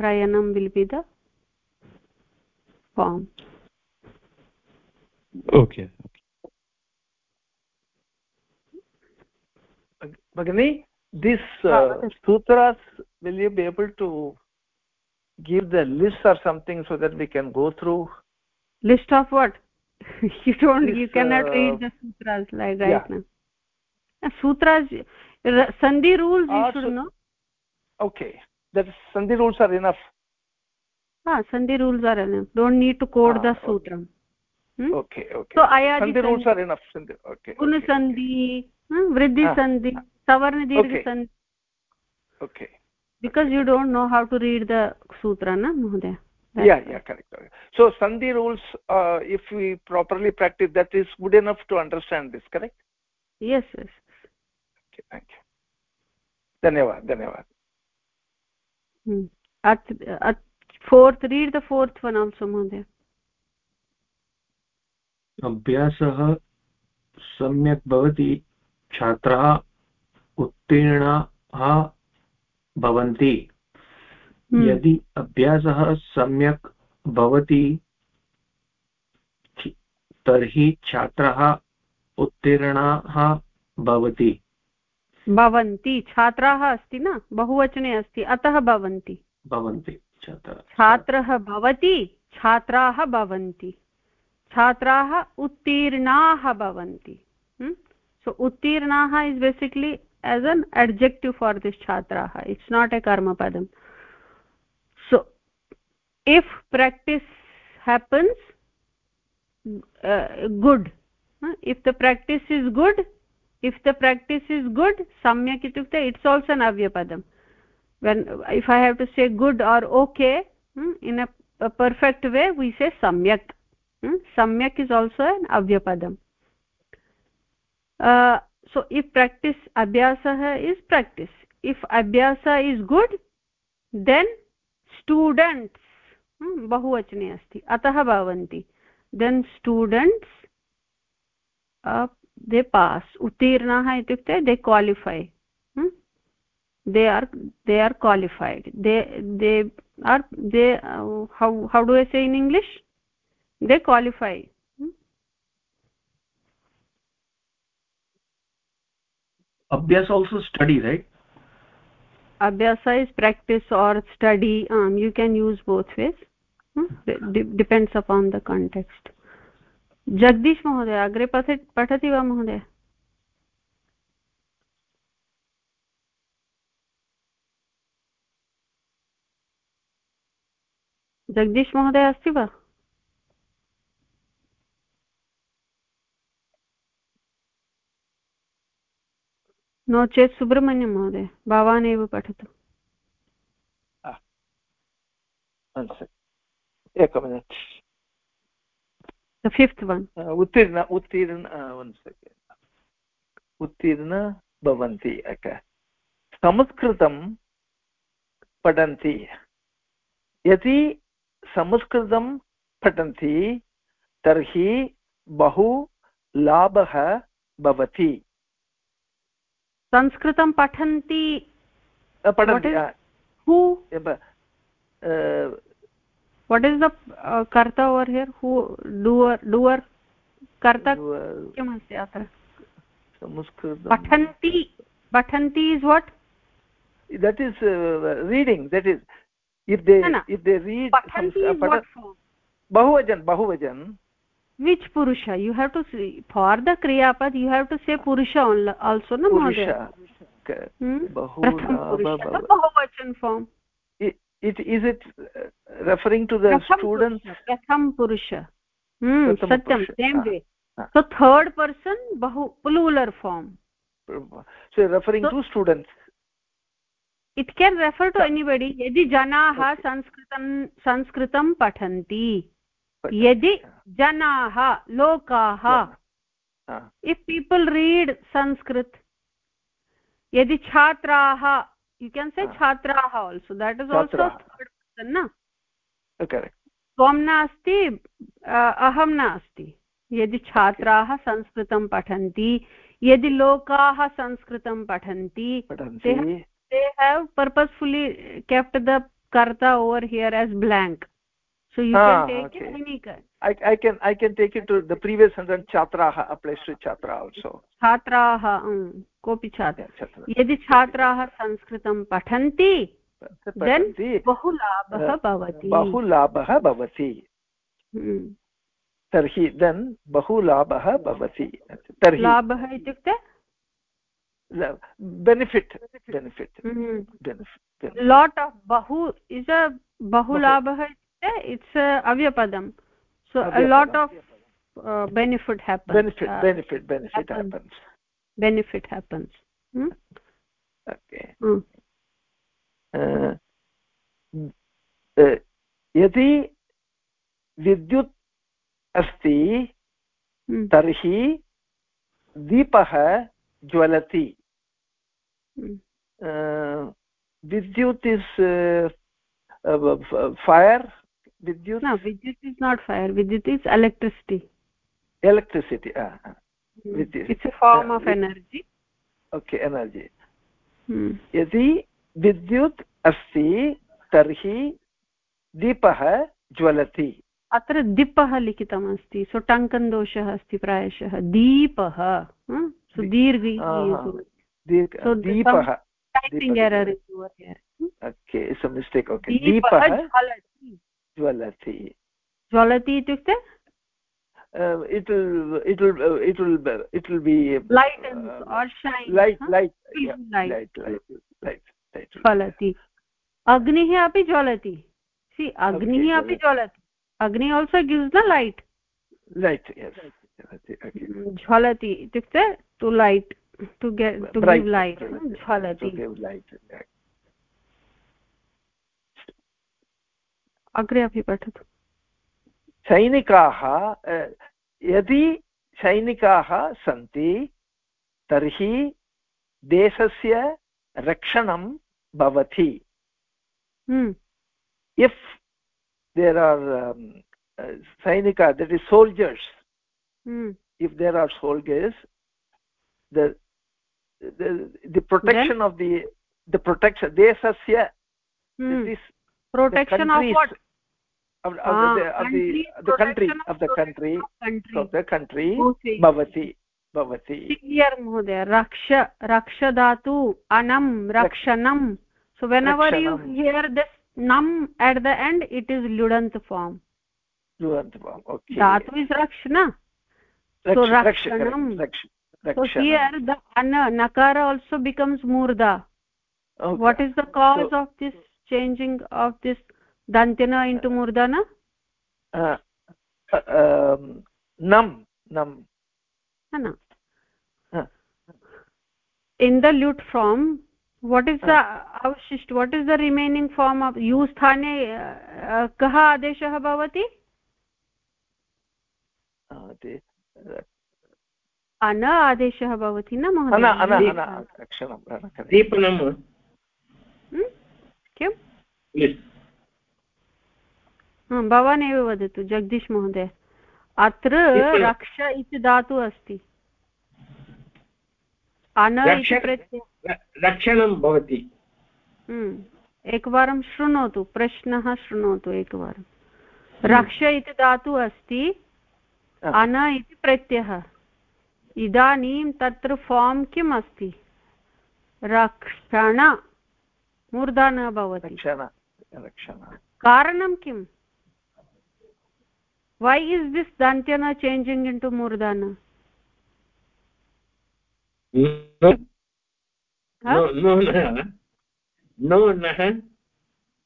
S1: krayanam will be the form
S4: okay
S2: Bhagini, this uh, sutras will you be able to give the list or something so that we can go through?
S1: List of what? You don't this, you cannot uh, read the sutras like right yeah. now. Sutras sandhi rules you uh, should so, know.
S2: okay. That sandhi rules are enough
S1: ah sandhi rules are enough don't need to code ah, the sutram
S2: hmm? okay okay
S1: so ayadi
S2: sandhi rules are enough sandhi okay
S1: gun sandhi hmm? vriddhi ah. sandhi savarna dirgha sandhi
S2: okay
S1: because you don't know how to read the sutra na mohoday
S2: yeah yeah correct, correct so sandhi rules uh, if we properly practice that is good enough to understand this correct
S1: yes yes
S2: okay thank you धन्यवाद धन्यवाद
S1: fourth read the fourth one also mohoday
S5: अभ्यासः सम्यक् भवति छात्राः उत्तीर्णाः भवन्ति। हम्म। यदि अभ्यासः सम्यक् भवति तर्हि छात्राः उत्तीर्णाः भवति।
S1: भवन्ति। छात्राः अस्ति न? बहुवचने अस्ति। अतः भवन्ति।
S5: भवन्ति।
S1: गच्छत छात्रः भवति, छात्राः भवन्ति। छात्राः उत्तीर्णाः भवन्ति। So उत्तीर्णाः is basically as an adjective for this छात्राः। It's not a कर्मपदम् so if practice happens good if the practice is good if the practice is good सम्यक् इत्युक्ते इट्स् आल्सो अव्यपदम् when if i have to say good or okay in a, a perfect way we say samyak samyak is also an avyapadam uh, so if practice abhyasah is practice if abhyasa is good then students बहुवचने अस्ति अतः भवन्ति देन् स्टूडेण्ट्स् दे पास् उत्तीर्णाः इत्युक्ते दे क्वालिफै they are they are qualified they they are they uh, how how do i say in english they qualify hmm?
S5: abhyas also study right
S1: abhyasa is practice or study um, you can use both ways hmm? De depends upon the context Jagdish महोदय अग्रे पठ पठति वा जगदीश महोदय अस्ति वा? नो चेत् सुब्रह्मण्यं महोदय भवान् एव पठतु।
S2: एकमिनिट्
S1: फिफ्त् वन्
S2: उत्तीर्ण उत्तीर्ण वन् सेकेण्ड् उत्तीर्ण भवन्ति संस्कृतं पठन्ति। यदि संस्कृतं पठन्ति तर्हि बहु लाभः भवति।
S1: संस्कृतं पठन्ति वट् इस् दर्ता हियर् हू डूर् डूर् कर्ता किमस्ति अत्र? पठन्ति पठन्ति is what
S2: that is reading that is if they no, no. if they read
S1: pathanti is what form
S2: bahuvajan bahuvajan
S1: which purusha you have to see for the kriya pad you have to say purusha also no
S2: purusha
S1: hmm? bahuvachan form
S2: it, it is it referring to the pratham students
S1: pratham purusha hmm satyam same way so third person bahu plural form
S2: so referring so, to students
S1: it can refer to anybody यदि जनाः संस्कृतं संस्कृतं पठन्ति यदि जनाः लोकाः इफ् पीपल् रीड् संस्कृत यदि छात्राः यु केन् से छात्राः also that is also third person न? त्वं नास्ति अहं नास्ति यदि छात्राः संस्कृतं पठन्ति यदि लोकाः संस्कृतं पठन्ति they have purposefully kept the karta over here as blank so you ah, can take okay. it any
S2: I, I can i can take it to the previous sentence chatraah applies to chatra also
S1: छात्राः कोऽपि छात्र यदि छात्राः संस्कृतं पठन्ति बहु लाभः भवति
S2: बहु लाभः भवति तर्हि देन् बहु लाभः भवति
S1: तर्हि लाभः इत्युक्ते
S2: benefit benefit mm-hmm. benefit
S1: lot of bahu is a bahu labah it's a avyapadam so a lot of uh, benefit happens
S2: benefit uh, benefit benefit happens.
S1: happens, benefit happens hmm? okay hmm.
S2: Uh, यदि विद्युत् अस्ति हम्म। तर्हि दीपः ज्वलति विद्युत् इस् फैर्
S1: विद्युत् विद्युत् इस् नाट् फैर्
S2: विद्युत् इस्
S1: एलेक्ट्रिसिटि एलेक्ट्रिसिटि विद्युत् form of energy
S2: okay energy यदि विद्युत् अस्ति तर्हि दीपः ज्वलति
S1: अत्र दीपः लिखितमस्ति सो टङ्कन् दोषः अस्ति प्रायशः दीपः सुदीर्घ
S2: दीपः ओके मिस्टेक् ओके दीपः।
S1: ज्वलति। ज्वलति। इत्युक्ते? ज्वलति अग्निः द लैट् ज्वलति इत्युक्ते to light light to get to give light ज्वलति अग्रे अपि पठतु।
S2: सैनिकाः यदि सैनिकाः सन्ति तर्हि देशस्य रक्षणं भवति। If there are सैनिका that is soldiers if there are soldiers the the protection of the the protection desasya
S1: hmm. this protection of what
S2: of, of, ah, the, of the the country of the country of the country bhavati bhavati
S1: clear mohoday raksha raksha dhatu anam rakshanam so whenever Rakshanam. you hear this nam at the end it is ludant form
S2: ludant form okay
S1: dhatu is rakshana so rakshanam so here the ana nakara also becomes murda okay. what is the cause so, of this changing of this dantyana into murdana
S2: uh, uh, um, nam nam
S1: no uh. in the lut form what is the avshisht what is the remaining form of u sthane kah adeshah bhavati अन आदेशः भवति न
S2: महोदय?
S3: दीपनं
S1: किम्? भवान् एव वदतु जगदीश महोदय। अत्र रक्ष इति धातुः अस्ति। अन
S3: रक्षणं भवति।
S1: एकवारं शृणोतु प्रश्नः शृणोतु एकवारं। रक्ष इति धातुः अस्ति अन इति प्रत्ययः। इदानीं तत्र फार्म् किम् अस्ति रक्षण मूर्धा न भवति कारणं किम् why is this dantyana changing into murdana
S3: no huh? no no no no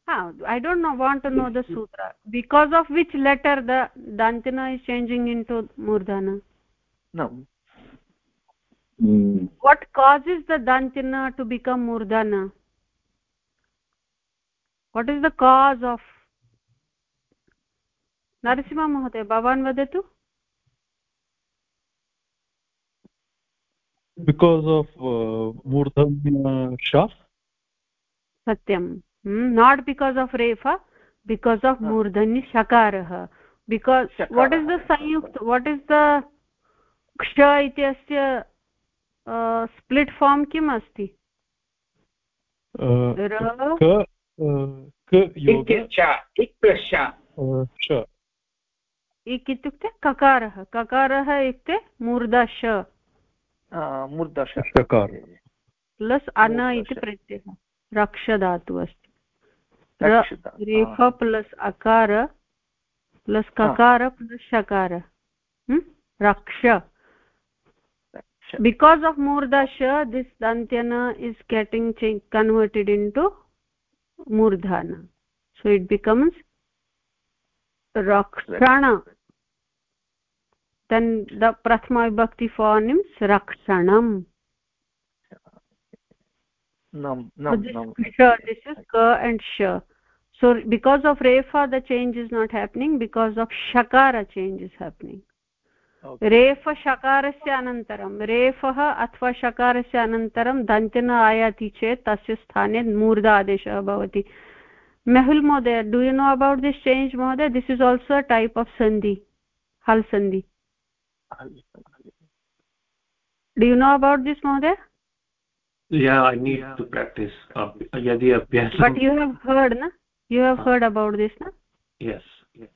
S1: How? i don't know want to know the sutra because of which letter the dantyana is changing into murdana
S2: no
S1: mm. what causes the dantyana to become murdana what is the cause of? नरसिंहमहोदय भवान् वदतु
S4: बिकास् आफ् मूर्धन्य
S1: सत्यं नाट् बिकास् आफ् रेफ बिकास् आफ् मूर्धन्य शकारः बिकास् वाट् इस् द संयुक्त वाट् इस् द क्ष इत्यस्य स्प्लिट् फार्म् किम् अस्ति? इक् इत्युक्ते ककारः ककारः इत्युक्ते मूर्धश
S2: मूर्धश
S1: प्लस् अन इति प्रत्ययः रक्षधातुः अस्ति। रेफ प्लस् अकार प्लस् ककार प्लस् शकार। रक्ष। Because of murdasha this dantyana is getting converted into murdhana. So it becomes rakshana. Then the prathama vibhakti form is rakshanam
S2: nam nam. nam
S1: this is ka and sh. So because of refa the change is not happening. Because of shakara change is happening रेफ शकारस्य अनन्तरं रेफः अथवा शकारस्य अनन्तरं दन्त्यन आयाति चेत् तस्य स्थाने मूर्धा आदेशः भवति। मेहुल् महोदय do you know about this change महोदय? This is also a type of सन्धि हल् सन्धि do you know about this महोदय?
S5: Yeah i need to practice. yadi abhyas
S1: but you have heard na you have heard about this na
S5: yes, yes.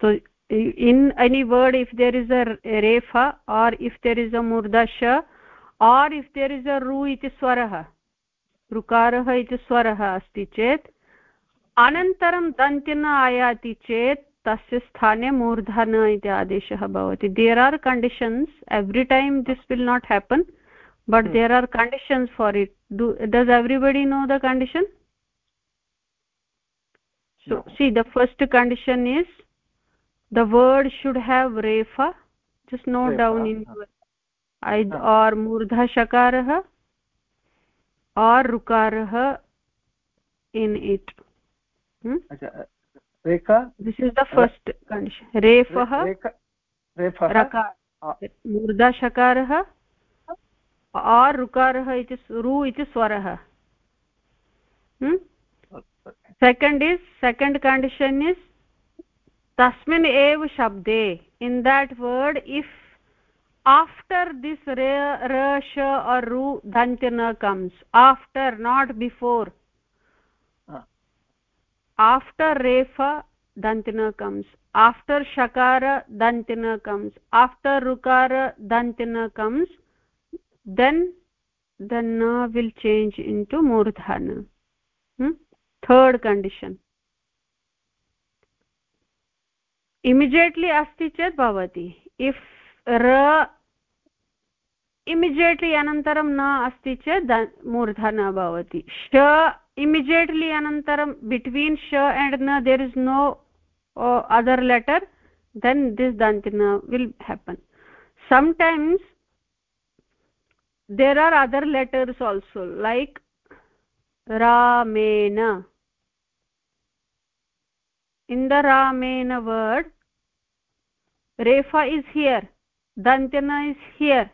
S1: So in any word if there is a refa or if there is a murdasha or if there is a ru iti swarah rukarah iti swarah asti chet अनन्तरं दन्त्यन आयाति चेत् तस्य स्थाने मूर्धन इति आदेशः भवति there are conditions every time this will not happen but there are conditions for it does everybody know the condition so see the first condition is the word should have refa just note refa, down in your either or murdha shakarah or rukarah in it
S2: hmm? rekha
S1: this is the first condition refah
S2: refah
S1: raka murdha shakarah or rukarah iti ru iti swarah hmm second is second condition is तस्मिन् एव शब्दे। In that word if after this रे र श और् रु धन्त्य न comes after not before after रेफ दन्ति न कम्स् आफ्टर् शकार दन्ति न कम्स् आफ्टर् रुकार दन्ति न कम्स् देन् देन् न विल् चेञ्ज् इन् टु मूर्धन् थर्ड् कण्डिशन् इमिजियेट्लि अस्ति चेत् भवति इफ् र इमिजियेट्लि अनन्तरं न अस्ति चेत् मूर्धा न भवति श इमिजियेट्लि अनन्तरं बिट्वीन् श एण्ड् न there is no other letter than this dantina will happen sometimes, there are other letters also, like ramena in the ramena word refa is here dantyana is here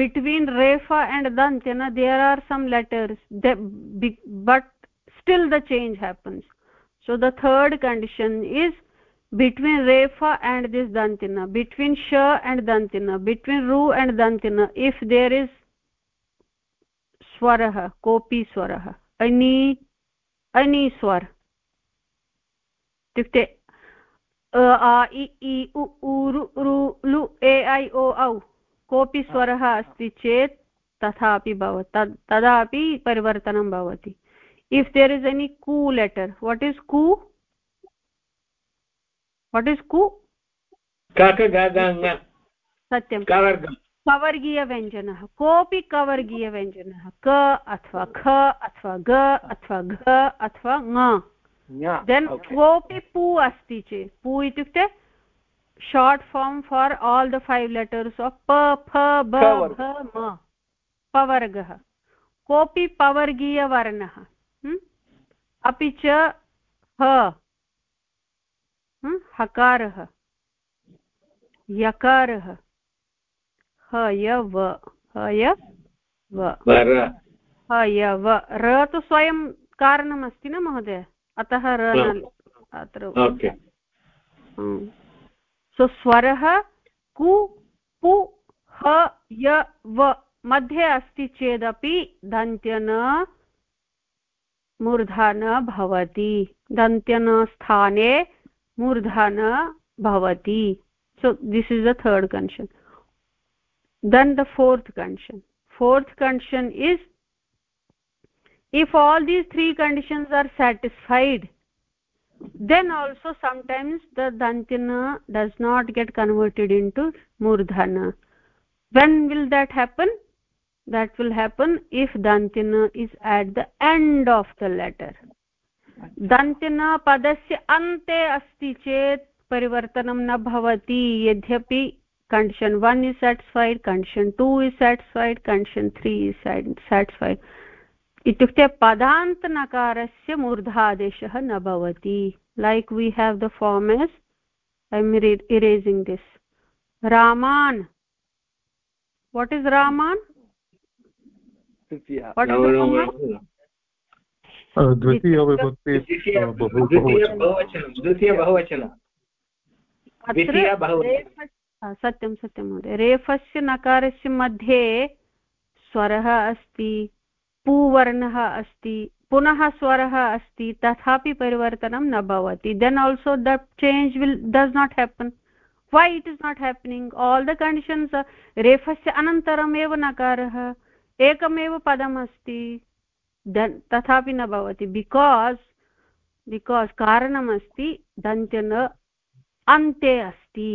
S1: between refa and dantyana there are some letters but still the change happens so the third condition is between refa and this dantina between sha and dantina between ru and dantina if there is swarah kopi swarah any any swar इत्युक्ते अ इ लु ए ऐ ओ औ कोऽपि स्वरः अस्ति चेत् तथापि भव तदापि परिवर्तनं भवति। इफ् देर् इस् एनी कू लेटर् वट् इस् कू? वट् इस् कू? सत्यं। कवर्गीयव्यञ्जनः। कोऽपि कवर्गीयव्यञ्जनः। क अथवा ख अथवा ग अथवा घ अथवा ङ। देन् कोऽपि पू अस्ति चेत् पू इत्युक्ते short form for all the five letters of प फ ब भ म पवर्गः कोऽपि पवर्गीयवर्णः अपि च ह हकारः यकारः हय व हय व हय व र तु स्वयं कारणमस्ति न महोदय अतः र अत्र सो स्वरः कु पु ह य व मध्ये अस्ति चेदपि दन्त्यन मूर्धन भवति। दन्त्यनस्थाने मूर्धन भवति। So this is the third condition then the fourth condition fourth condition is if all these three conditions are satisfied then also sometimes the dantina does not get converted into murdhana when will that happen that will happen if dantina is at the end of the letter dantina padasya ante asti chet परिवर्तनं न भवति यद्यपि condition 1 is satisfied condition 2 is satisfied condition 3 is satisfied इत्युक्ते पदान्तनकारस्य मूर्धादेशः न भवति. Like we have the form as I am erasing this रामान्. What is रामान्? सत्यं सत्यं महोदय। रेफस्य नकारस्य मध्ये स्वरः अस्ति। पूवर्णः अस्ति, पुनः स्वरः अस्ति, तथापि परिवर्तनं न भवति. Then also that change will does not happen why it is not happening all the conditions रेफस्य अनन्तरम् एव नकारः, एकमेव पदम् अस्ति तथापि न भवति. बिकास् बिकास् कारणमस्ति दन्त्यन अन्ते अस्ति.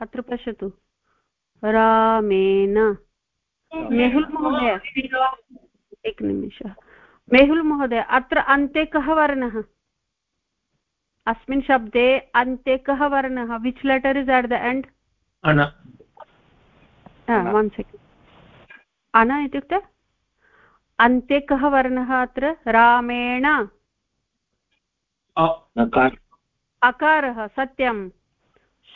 S1: अत्र पश्यतु. रामेण। मेहुल् महोदय। एकनिमिषः मेहुल् महोदय अत्र अन्ते कः वर्णः? अस्मिन् शब्दे अन्ते कः वर्णः? Which letter is at the end one second अन इत्युक्ते? अन्ते कः वर्णः अत्र? रामेण। अकारः सत्यं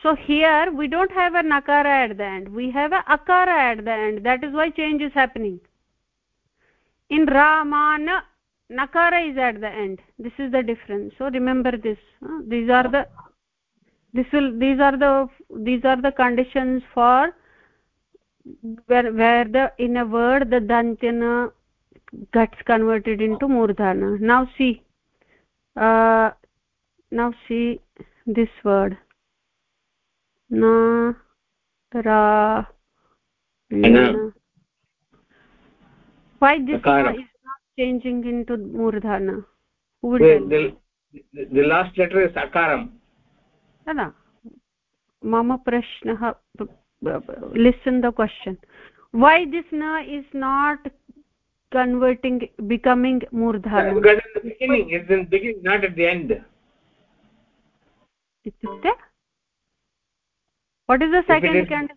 S1: so here we don't have a nakara at the end. We have a akara at the end. That is why change is happening. In ramana nakara is at the end. This is the difference. So remember this. These are the this will these are the these are the conditions for where where the in a word the dantyana gets converted into murdhana. Now see uh now see this word na ra why this is not changing into murdhana who will
S3: the, the, the last letter is akaram
S1: न mama prashnah listen the question why this na is not converting becoming murdhana
S3: because in the beginning it's in beginning not at the end
S1: इत्युक्ते what is the second is, condition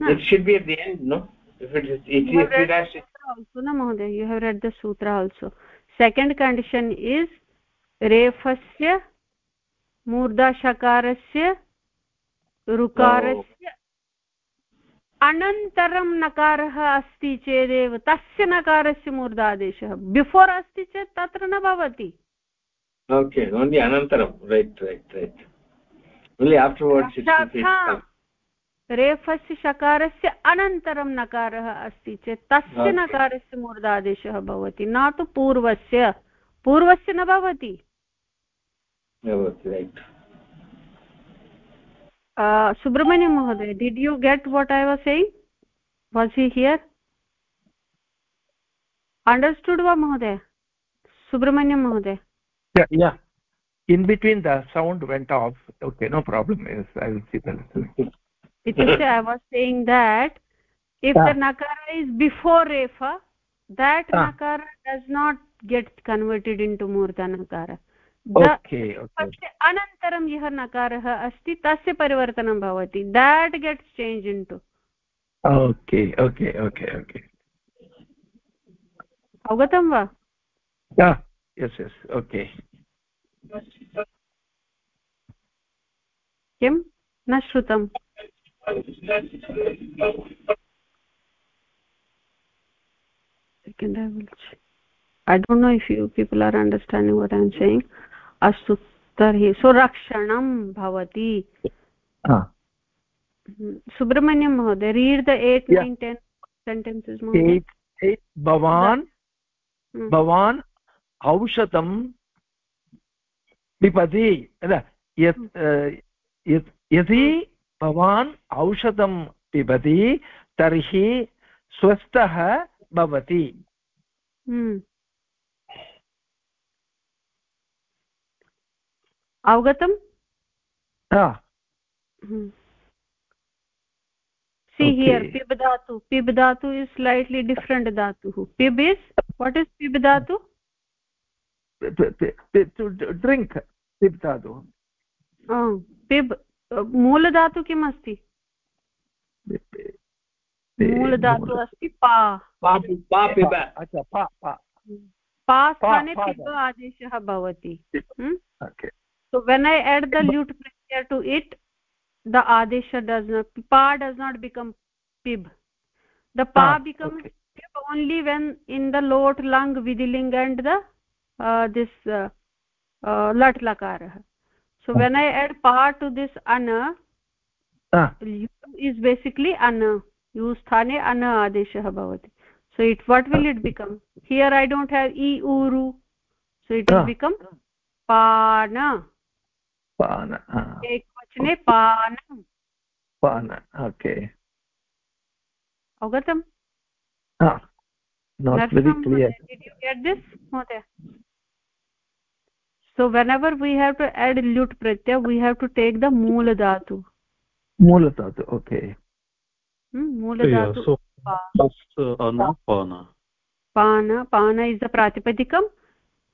S3: it should be at the end no if it is it is it has
S1: also na mohoday you have read the sutra also second condition is refasya murda shakarasya रुकारस्य अनन्तरं नकारः अस्ति चेदेव तस्य नकारस्य मूर्धादेशः बिफोर् अस्ति चेत् तत्र न भवति
S3: ओके ओन्लि अनन्तरं रैट् रैट् रैट्
S1: रेफस्य शकारस्य अनन्तरं नकारः अस्ति चेत् तस्य नकारस्य मूर्धादेशः भवति न तु पूर्वस्य। पूर्वस्य न भवति। सुब्रह्मण्यं महोदय did you get what I was saying was he here understood वा महोदय? सुब्रह्मण्यं महोदय।
S2: in between the sound went off okay no problem yes i will see the
S1: ityukte i was saying that if ah. the nakara is before refa that ah. nakara does not get converted into murta nakara
S2: okay okay
S1: अनन्तरं यः नकारः अस्ति तस्य परिवर्तनं भवति that gets change into
S2: okay okay okay okay
S1: अवगतं वा
S2: यस् यस् ओके
S1: किं न श्रुतम् second i will check i don't know if you people are understanding what i am saying astu tarhi so rakshanam bhavati subramanyam mahoday read the 8 yeah. 9 10 sentences
S2: mahoday 8 8 bhavan bhavan औषधं पिबति यदि भवान् औषधं पिबति तर्हि स्वस्थः भवति
S1: अवगतम् पिब् धातु पिब् धातु इस् स्लैट्लि डिफ्रेण्ट्
S2: धातुः ड्रिङ्क् पिब् धातुः।
S1: पिब् मूलधातु किम् अस्ति मूलधातु अस्ति पाने पिब्। आदेशः भवति। वेन् ऐ एड् द ल्यूट् प्रिपेर् टु इट् द आदेश डस् नाट् पा डस् नाट् बिकम् पिब्। द पा become only when in the लोट् लङ्ग् विदिलिङ्ग् एण्ड् द दिस् लट् लकारः। सो वेन् ऐ एड् पार् टु दिस् अन इस् बेसिक्लि अन यु स्थाने अन आदेशः भवति so it what will it become here I don't have इ ऊरु सो इट् विल् बिकम्
S2: पान
S1: एकवचने पान।
S2: पान
S1: अवगतम्? So whenever we have to add lut pratyaya we have to take the mool dhatu
S2: mool dhatu okay
S1: hmm mool dhatu
S4: so uh, ana pana
S1: pana pana is the pratipadikam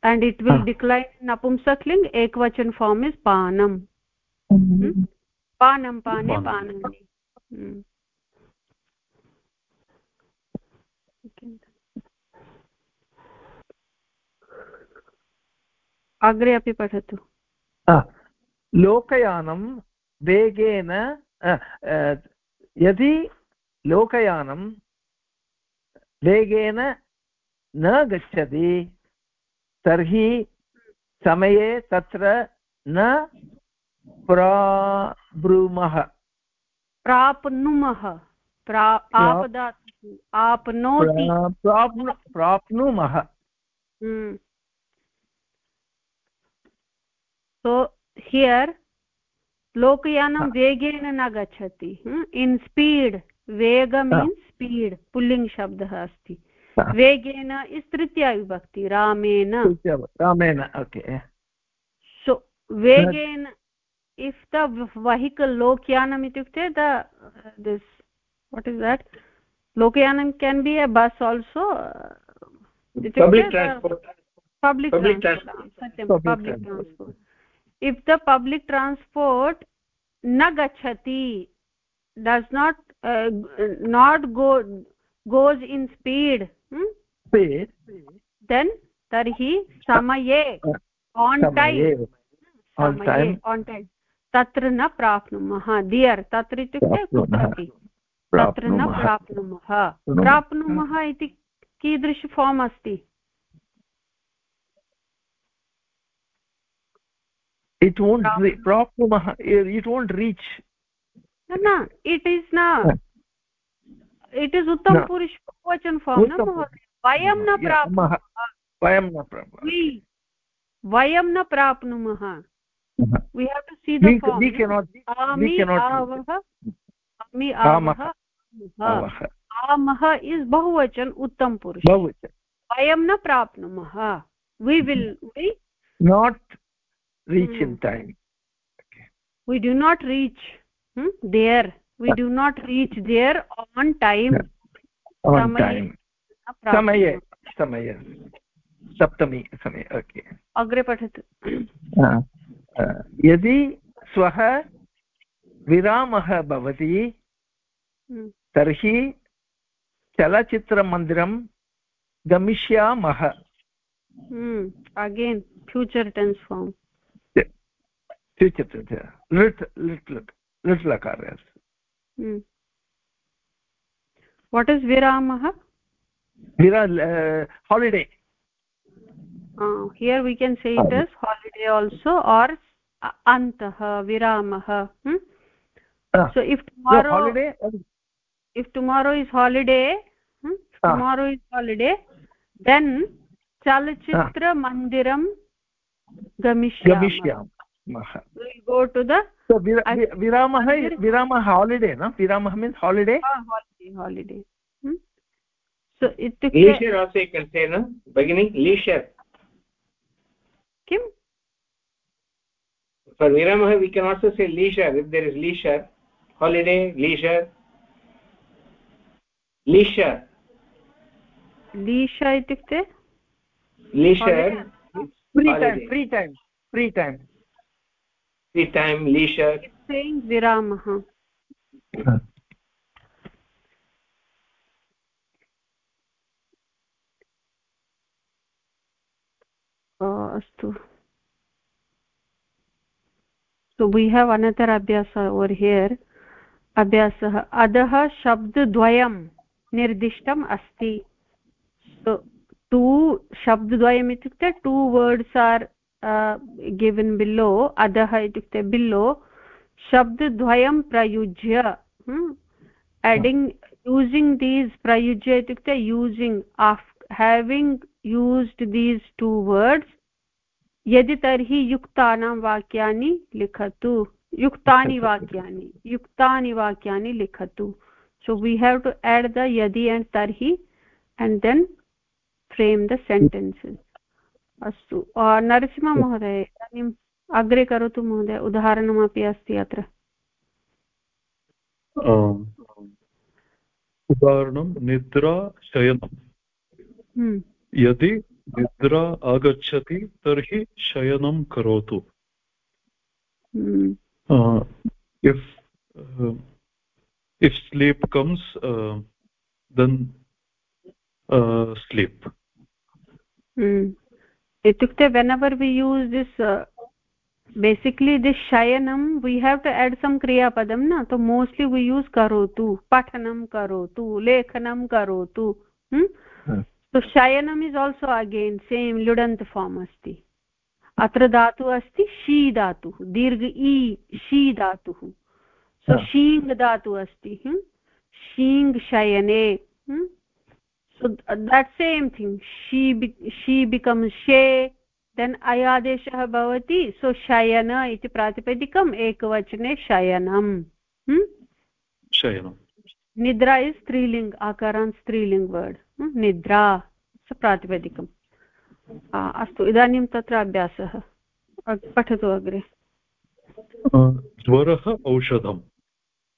S1: and it will ah. decline napumsakling ekvachan form is panam mm hmm? panam pane panani hmm. अग्रे अपि पठतु।
S2: लोकयानं वेगेन यदि लोकयानं वेगेन न गच्छति तर्हि समये तत्र न प्राब्रूमः।
S1: प्राप्नुमः।
S2: प्राप्नुमः।
S1: सो हियर् लोकयानं वेगेन न गच्छति इन् स्पीड् वेग मीन्स् स्पीड् पुल्लिङ्ग् शब्दः अस्ति वेगेन इस् तृतीया विभक्ति रामेण
S2: रामेण ओके
S1: सो वेगेन इफ् द वहिकल् लोकयानम् इत्युक्ते the this what is that लोकयानं can be a bus also इत्युक्ते
S3: पब्लिक् ट्रान्स्पोर्ट्
S1: सत्यं public transport if the public transport न गच्छति does not not go goes in speed hmm?
S2: speed.
S1: then tarhi samaye on time.
S2: On time
S1: on time. तत्र न प्राप्नुमः दियर् तत्र इत्युक्ते कुत्रापि तत्र न प्राप्नुमः प्राप्नुमः इति कीदृश फार्म् अस्ति
S2: it won't प्राप्नुमः it won't reach
S1: no it is it is उत्तम पुरुष बहुवचन फार्म् न महोदय वयं न प्राप्नुमः
S2: वयं न प्राप्नुमः
S1: वयं न प्राप्नुमः we have to see the form we cannot we cannot ami avah amah is bahuvachan uttam purush
S2: bahuvachan
S1: vayam na prapnumah we will we
S2: not reach hmm. in time
S1: okay. we do not reach hmm, there we do not reach there on time
S2: on time samaye samaye सप्तमी समये ओके
S1: अग्रे पठतु
S2: यदि स्वः विरामः भवति तर्हि चलचित्रमन्दिरं गमिष्यामः
S1: अगेन् फ्यूचर् टेन्स् फार्म्
S2: स्वीकृतवन्तः लिट् लिट् लिट् लकारः अस्ति
S1: वाट् इस्
S2: विरामः विरा holiday
S1: here we can say it is holiday also are अन्तः विरामः so if tomorrow if tomorrow is holiday tomorrow is holiday then चलचित्रमन्दिरं गमिष्यामि विरामः।
S2: विरामः विरामः हालिडे न? विरामः मीन्स् हालिडे
S1: हालिडे किं
S3: for leisure if there is leisure इत्युक्ते?
S2: Free time free time the time
S3: leisure.
S1: It's saying viramah अस्तु। सो वी हेव् अनदर् अभ्यास ओर् हियर् अभ्यासः अधः शब्दद्वयं निर्दिष्टम् अस्ति। टु शब्दद्वयम् इत्युक्ते two words are given below अधः इत्युक्ते बिलो शब्दद्वयं प्रयुज्य एडिङ्ग् यूसिङ्ग् दीस् प्रयुज्य इत्युक्ते using of having used these two words यदि तर्हि युक्तानां वाक्यानि लिखतु युक्तानि वाक्यानि युक्तानि वाक्यानि लिखतु। So we have to add the yadi and tarhi and then frame the sentences अस्तु। नरसिंह महोदय इदानीम् अग्रे करोतु महोदय उदाहरणमपि अस्ति अत्र।
S4: उदाहरणं निद्रा शयनं यदि निद्रा आगच्छति तर्हि शयनं करोतु। uh, if uh, if sleep comes uh, then sleep.
S1: इत्युक्ते when our we use this basically this शयनं we have to add some क्रियापदं न तो मोस्ट्लि वी यूस् करोतु पठनं करोतु लेखनं करोतु सो शयनम् इस् आल्सो अगेन् सेम् ल्युडन्त् फार्म् अस्ति अत्र धातुः अस्ति शी धातुः दीर्घ ई शी धातुः सो शीङ् धातुः अस्ति शीङ् शयने so that same thing she be, she becomes she then ayadeshah bhavati so shayana iti pratipadikam ekvachane shayanam hmm
S4: shayanam
S1: nidra is striling akaran striling word hmm? nidra so pratipadikam अस्तु इदानीं तत्र अभ्यासः पठतु अग्रे
S4: ज्वरः औषधं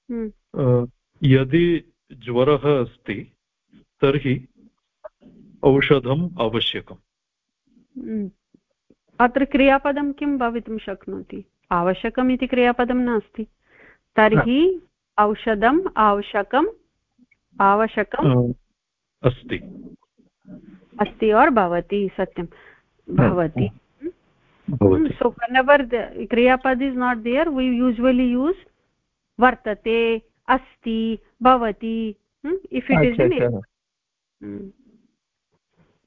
S4: हम्म। यदि ज्वरः अस्ति तर्हि औषधम् आवश्यकम्।
S1: अत्र क्रियापदं किं भवितुं शक्नोति? आवश्यकम् इति क्रियापदं नास्ति। तर्हि औषधम् आवश्यकम् आवश्यकम्
S4: अस्ति।
S1: अस्ति और् भवति सत्यं। भवति। so whenever the kriyapad is not there we usually use vartate asti bhavati hmm? if it is in hmm.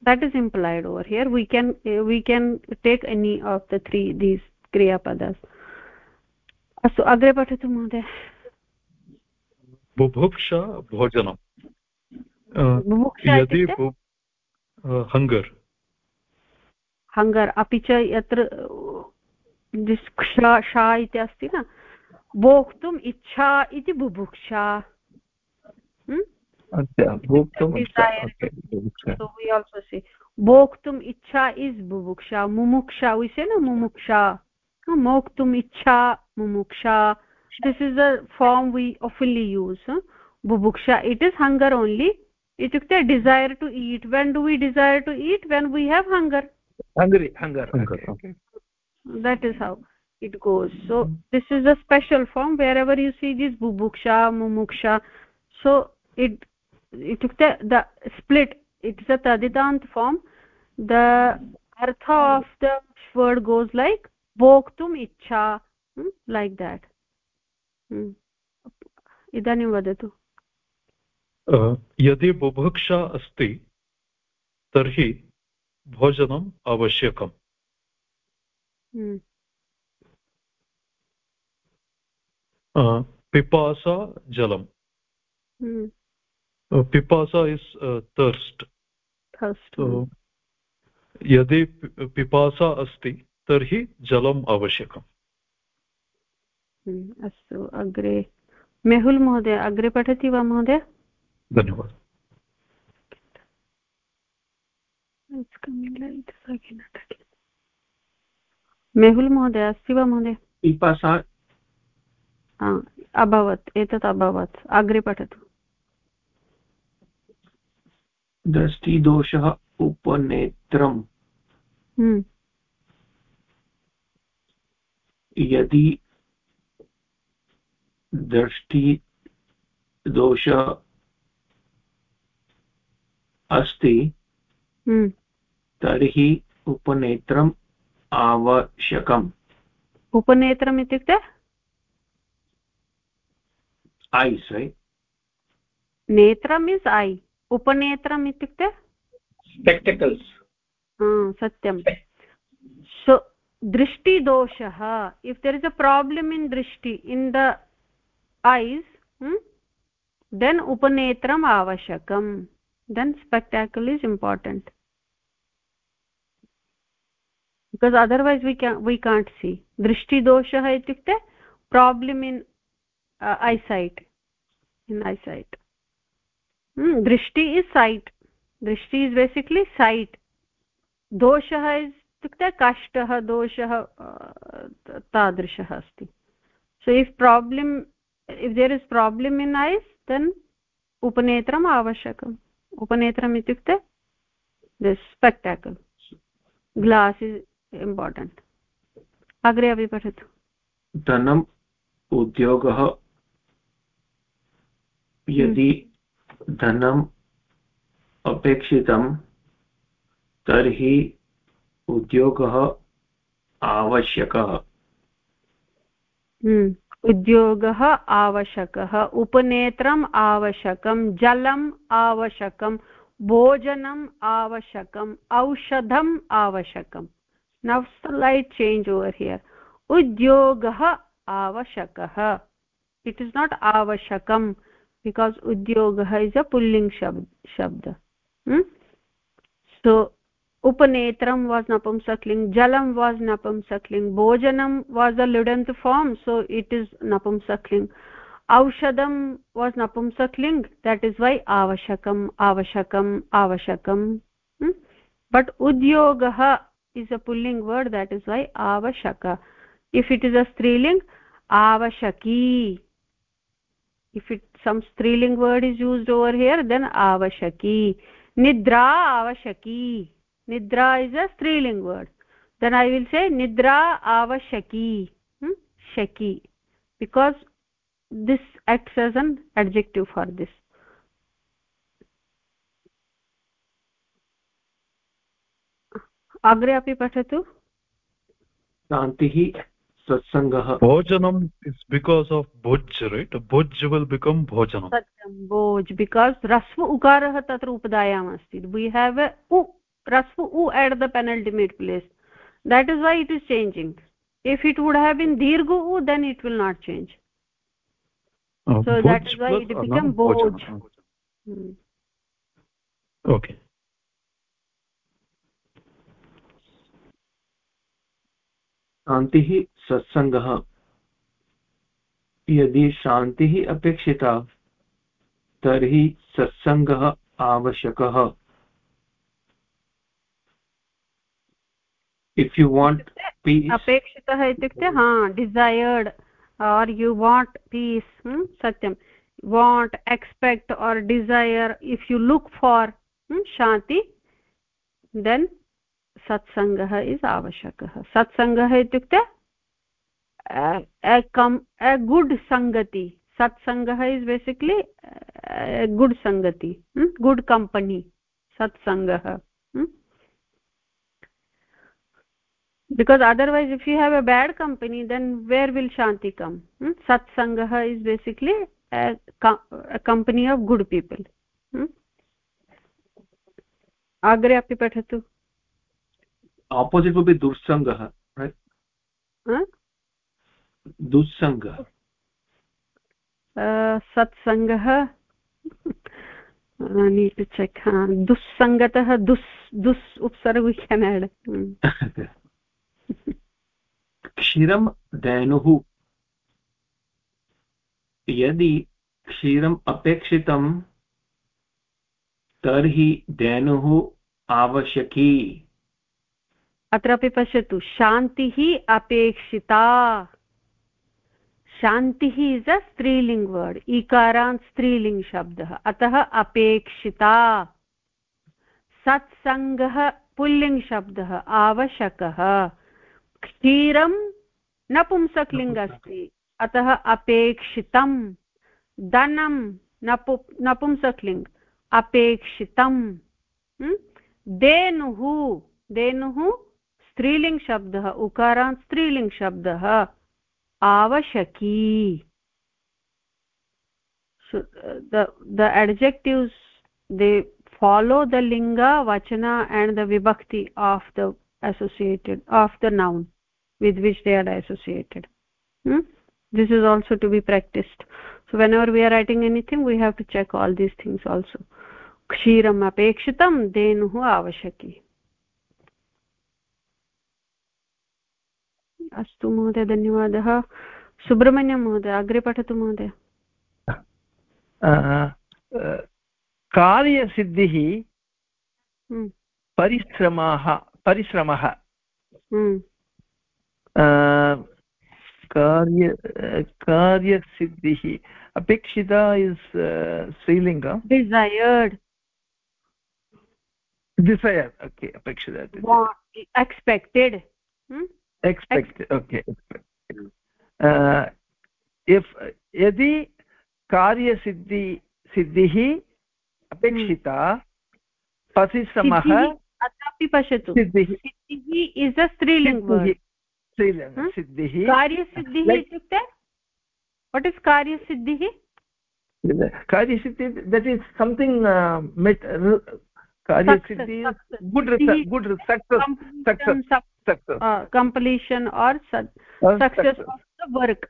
S1: that is implied over here we can uh, we can take any of the three these kriyapadas अस्तु अग्रे पठतु महोदय
S4: बुभुक्षा भोजनं यदि हङ्गर्
S1: हङ्गर् अपि च यत्र शा इति अस्ति न भोक्तुम् इच्छा इति बुभुक्षा भोक्तुम् इच्छा इस् बुभुक्षा मुमुक्षा विषय न मुमुक्षा मोक्तुम् इच्छा मुमुक्षा this is the form we oftenly use huh? bubuksha it is hunger only itukte desire to eat when do we desire to eat when we have hunger
S2: hungry hunger, hunger.
S1: Okay. that is how it goes so this is a special form wherever you see this bubuksha mumuksha so it इत्युक्ते द स्प्लिट् इट्स् अ तदितान्त् form. The earth of the word goes like भोक्तुम् इच्छा हम्म, लैक् देट्। हम्म, इदानीं वदतु।
S4: यदि बुभुक्षा अस्ति तर्हि भोजनम् आवश्यकम्। हम्म। पिपासा जलम्। हम्म। पिपासा इस् तर्स्ट् यदि पिपासा अस्ति तर्हि जलम् आवश्यकम्
S1: अस्तु अग्रे मेहुल् महोदय अग्रे पठति वा महोदय
S4: धन्यवादः
S1: मेहुल् महोदय अस्ति वा महोदय
S5: पिपासा
S1: अभवत् एतत् अभवत् अग्रे पठतु
S5: दृष्टिदोषः उपनेत्रम्। हम्म। यदि दृष्टिदोष अस्ति हम्म। तर्हि उपनेत्रं आवश्यकम्।
S1: उपनेत्रम् इत्युक्ते?
S5: ऐस् रैट्
S1: नेत्रम् इस् ऐ उपनेत्रम् इत्युक्ते?
S3: स्पेक्टिकल्स्
S1: सत्यं so दृष्टिदोषः. If there is a problem in दृष्टि इन् द ऐस् देन् उपनेत्रम् आवश्यकं then spectacle is important because otherwise we का वी काण्ट् सी दृष्टिदोषः इत्युक्ते problem in eyesight in eyesight hmm, drishti is sight. Drishti is basically sight. Doshah is इत्युक्ते कष्टः दोषः तादृशः अस्ति so if problem if there is problem in eyes then उपनेत्रम् आवश्यकम् उपनेत्रम् इत्युक्ते this spectacle glass is important अग्रे अपि पठतु
S5: धनम् उद्योगः यदि धनम् अपेक्षितं तर्हि उद्योगः आवश्यकः।
S1: हम्म, उद्योगः आवश्यकः उपनेत्रम् आवश्यकं जलम् आवश्यकं भोजनम् आवश्यकम् औषधम् आवश्यकं। Now let change over here उद्योगः आवश्यकः। इट् इस् नाट् आवश्यकं बिकास् उद्योगः इस् अ पुल्लिङ्ग् शब्द शब्द so was napumsakling jalam was napumsakling bhojanam was a ludant form so it is napumsakling aushadam was napumsakling that is why avashakam avashakam avashakam hmm? but udyogah is a pulling word that is why avashaka if it is a striling avashaki if it some striling word is used over here then avashaki nidra avashaki nidra is a striling word then i will say nidra avashaki hmm? shaki because this acts as an adjective for this अग्रे अपि पठतु
S5: शान्तिः सत्सङ्गः
S4: bhojanam is because of bhuj right bhuj will become bhojanam
S1: satyam bhoj because rasva ukarah tatra upadayam asti we have a u rasvu u at the penultimate place that is why it is changing if it would have been dirghu u then it will not change uh, so that is why it became boj hmm.
S4: okay
S5: शान्तिः सत्संग। यदि शान्तिः अपेक्षिता, तर्हि सत्सङ्गः आवश्यकः। इफ् यु वाण्ट्
S1: अपेक्षितः इत्युक्ते, हा desired are you want peace सत्यं। Want expect or desire you you look for शान्ति सत्संग इज़ आवश्यक। सत्संग कम् अ गुड् सङ्गति सत्सङ्गः इस् बेसिक्लि गुड् सङ्गति good company सत्सङ्गः because otherwise if you a bad company then where will Shanti come सत्सङ्गः is basically company of good people अग्रे अपि पठतु। आपोसिट् विल् बि दुर्सङ्गः दुस्सङ्गः सत्सङ्गः हाँ, दुस्सङ्गतः दुस् दुस् उप्सर्ग हम्म।
S5: क्षीरं धेनुः। यदि क्षीरम् अपेक्षितं तर्हि धेनुः आवश्यकी।
S1: अत्रापि पश्यतु शान्तिः अपेक्षिता। शान्तिः इस् अ स्त्रीलिङ्ग् वर्ड् इकारान् स्त्रीलिङ्ग् शब्दः। अतः अपेक्षिता। सत्सङ्गः पुल्लिङ्ग् शब्दः आवश्यकः। क्षीरं नपुंसकलिङ्ग् अस्ति। अतः अपेक्षितं धनं नपु नपुंसकलिङ्ग्। अपेक्षितं धेनुः। धेनुः स्त्रीलिङ्ग् शब्दः उकारान् स्त्रीलिङ्ग् शब्दः। आवश्यकी the adjectives they follow the linga vachana and the vibhakti of the associated of the noun with which they are associated hmm? this is also to be practiced so whenever we are writing anything we have to check all these things also क्षीरम् अपेक्षितं धेनुः आवश्यकी अस्तु महोदय धन्यवादः। सुब्रह्मण्यं महोदय अग्रे पठतु महोदय।
S2: कार्यसिद्धिः हम्म। परिश्रमः परिश्रमः। हम्म। कार्य कार्यसिद्धिः अपेक्षिता इस् स्त्रीलिङ्ग?
S1: डिसैर्ड्
S2: डिसैर् ओके अपेक्षिता
S1: एक्स्पेक्टेड्
S2: एक्स्पेक्ट् ओके इफ् यदि कार्यसिद्धि सिद्धिः अपेक्षिता परिश्रमः
S1: अत्रापि पश्यतु। सिद्धिः इस् अ स्त्रीलिङ्ग्
S2: सिद्धिः
S1: कार्यसिद्धिः इत्युक्ते? वट् इस् कार्यसिद्धिः?
S2: कार्यसिद्धि that is कार्यसिद्धि good good success
S1: success completion or success. Of the work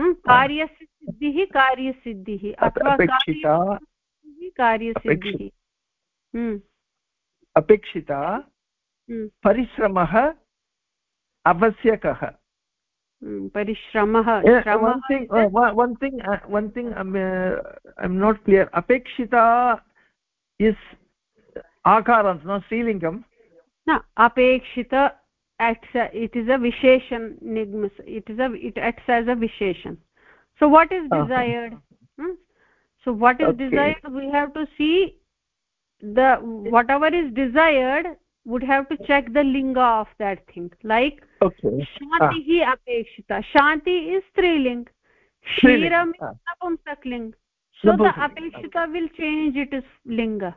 S1: कार्यस्य सिद्धिः कार्यसिद्धिः अथवा कार्यसिद्धिः
S2: अपेक्षिता। परिश्रमः आवश्यकः।
S1: परिश्रमः
S2: one thing one thing I am not clear अपेक्षिता इस् आकारं न स्त्रीलिङ्गं।
S1: न अपेक्षित acts it is a visheshan nigmas it is a it acts as a visheshan so what is desired? Hmm? so what is okay. desired? We have to see the whatever is desired would have to check the linga of that thing. Like
S2: okay.
S1: shanti ah. apekshita shanti is striling. Kshiram is napumsakling so the apekshita will change it is linga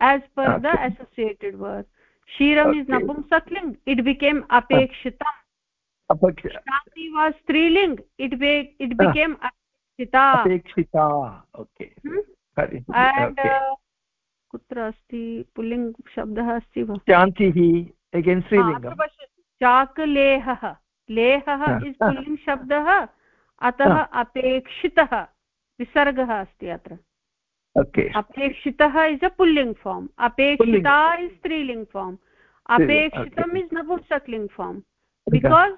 S1: as per okay. the associated word क्षीरम् इस् नपुंसक्लिङ्ग् इट् बिकेम् अपेक्षितम्। शान्ति वास् स्त्रीलिङ्ग् इट् इट् बिकेम् अपेक्षिता।
S2: अपेक्षिता। ओके
S1: एण्ड् कुत्र अस्ति? पुल्लिङ्ग् शब्दः अस्ति वा?
S2: शान्तिः
S1: चाकलेहः। लेहः इस् पुल्लिङ्ग् शब्दः अतः अपेक्षितः। विसर्गः अस्ति अत्र। अपेक्षितः इस् अ पुल्लिङ्ग् फार्म् अपेक्षिता इस् स्त्रीलिङ्ग् फार्म् अपेक्षितम् इस् नपुंसक्लिङ्ग् फार्म् बिकास्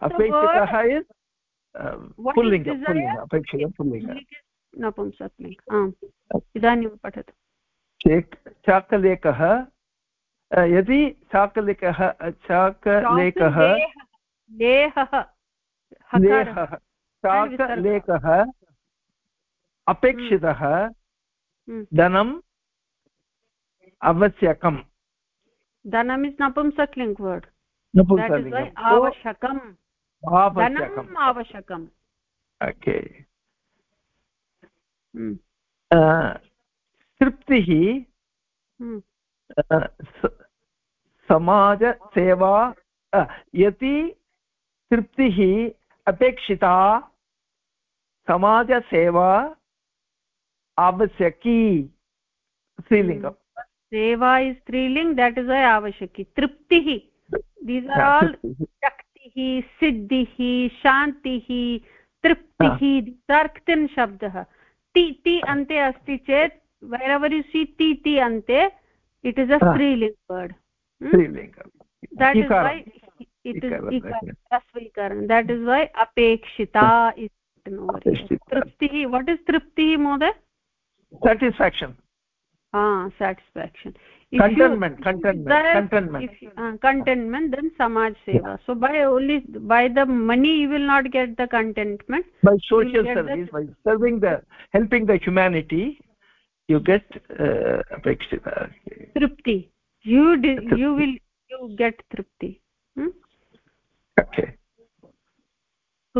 S1: नपुंसक्लिङ्ग् आम् इदानीं पठतु
S2: चाकलेखः यदि चाकलेखः चाकलेखः
S1: लेहः लेहः
S2: चाकलेखः अपेक्षितः धनम् आवश्यकम्
S1: धनम् इस् नपुंसक्लिङ्ग् वर्ड्
S2: आवश्यकम्
S1: धनम् आवश्यकम् ओके
S2: तृप्तिः समाजसेवा यदि तृप्तिः अपेक्षिता समाजसेवा आवश्यकी स्त्रीलिङ्गम्।
S1: सेवा इस् स्त्रीलिङ्ग् देट् इस् वै आवश्यकी। तृप्तिः। दीस् आर् आल् शक्तिः सिद्धिः शान्तिः तृप्तिः। दीस् शब्दः। टि टि अन्ते अस्ति चेत् वैरवर् यु सी टि टि अन्ते it is a स्त्रीलिङ्ग् word that is why it is रस्वीकरण that is why अपेक्षिता इस् तृप्तिः वट् इस् तृप्तिः महोदय?
S2: Satisfaction.
S1: Ah satisfaction.
S2: If contentment you, contentment contentment if,
S1: uh, contentment then samaj seva. So by only by the money you will not get the contentment.
S2: By social service the, by serving the helping the humanity you get uh, apekshita
S1: tripti. You you will you get tripti. Hmm?
S2: okay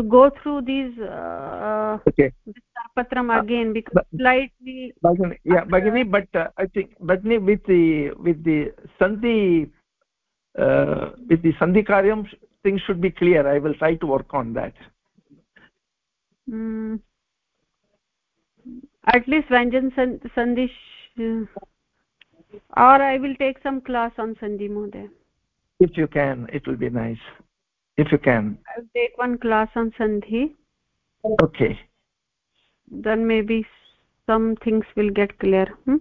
S1: go through these uh,
S2: okay.
S1: Patram again because slightly
S2: bagini yeah bagini but uh, i think with the with the sandhi uh, with the sandhi karyam things should be clear. I will try to work on that.
S1: Mm. at least vyanjan sandhi or i will take some class on sandhi mohoday
S2: if you can it will be nice if you can.
S1: I'll take one class on sandhi.
S2: Okay.
S1: Then maybe some things will get clear hmm?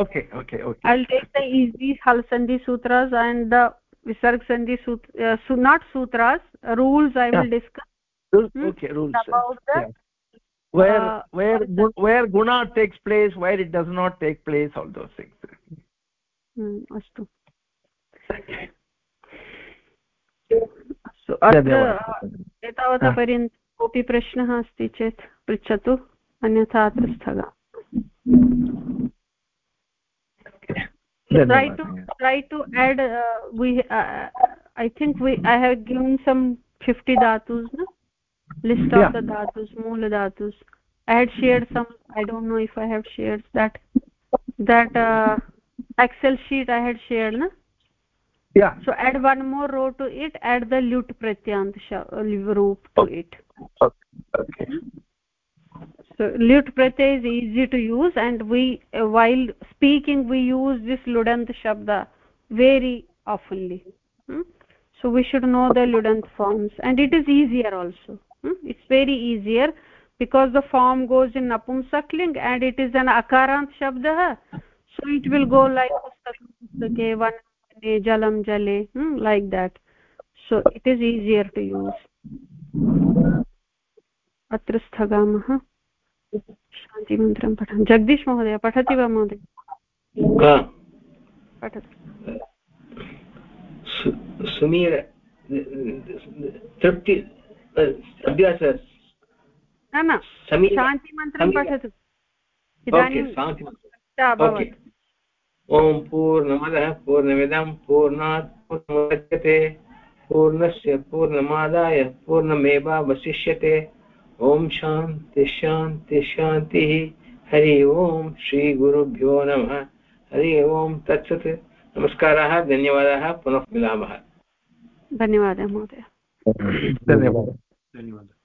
S2: okay okay okay.
S1: I'll take the easy hal sandhi sutras and the visarg sandhi sutra uh, so not sutras rules i will discuss.
S2: Hmm? okay rules.
S1: About the
S2: yeah. where uh, where where guna takes place where it does not take place all those things.
S1: Hmm astu so एतावता कोऽपि प्रश्नः अस्ति चेत् पृच्छतु अन्यथा अत्र स्थगा try to try to add uh, we uh, i think we i have given some 50 dhatus no? list of yeah. the dhatus mool dhatus i had shared some i don't know if i have shared that that uh, excel sheet i had shared no
S2: yeah.
S1: So add one more row to it add the lut pratyant roop to it.
S2: Okay.
S1: So lut pratyay is easy to use and we uh, while speaking we use this ludant shabda very oftenly. Hmm? so we should know the ludant forms and it is easier also. Hmm? it's very easier because the form goes in napumsakling and it is an akarant shabda. So it will go like pustake one jalam jale hmm? like that. So it is easier to use. अत्र स्थगामः। शान्तिमन्त्रं पठामि। जगदीश महोदय पठति वा महोदय?
S3: पठतु। सुमीर तृप्ति अभ्यास।
S1: न न शान्तिमन्त्रं पठतु। इदानीं
S3: ॐ पूर्णमदः पूर्णमिदं पूर्णात् पूर्णमुदच्यते पूर्णस्य पूर्णमादाय पूर्णमेवावशिष्यते। ॐ शान्ति शान्ति शान्तिः। हरि ओम् श्रीगुरुभ्यो नमः। हरि ओम् तत्सत्। नमस्काराः धन्यवादाः पुनः मिलामः।
S1: धन्यवादः महोदय।
S2: धन्यवादः।
S5: धन्यवादः।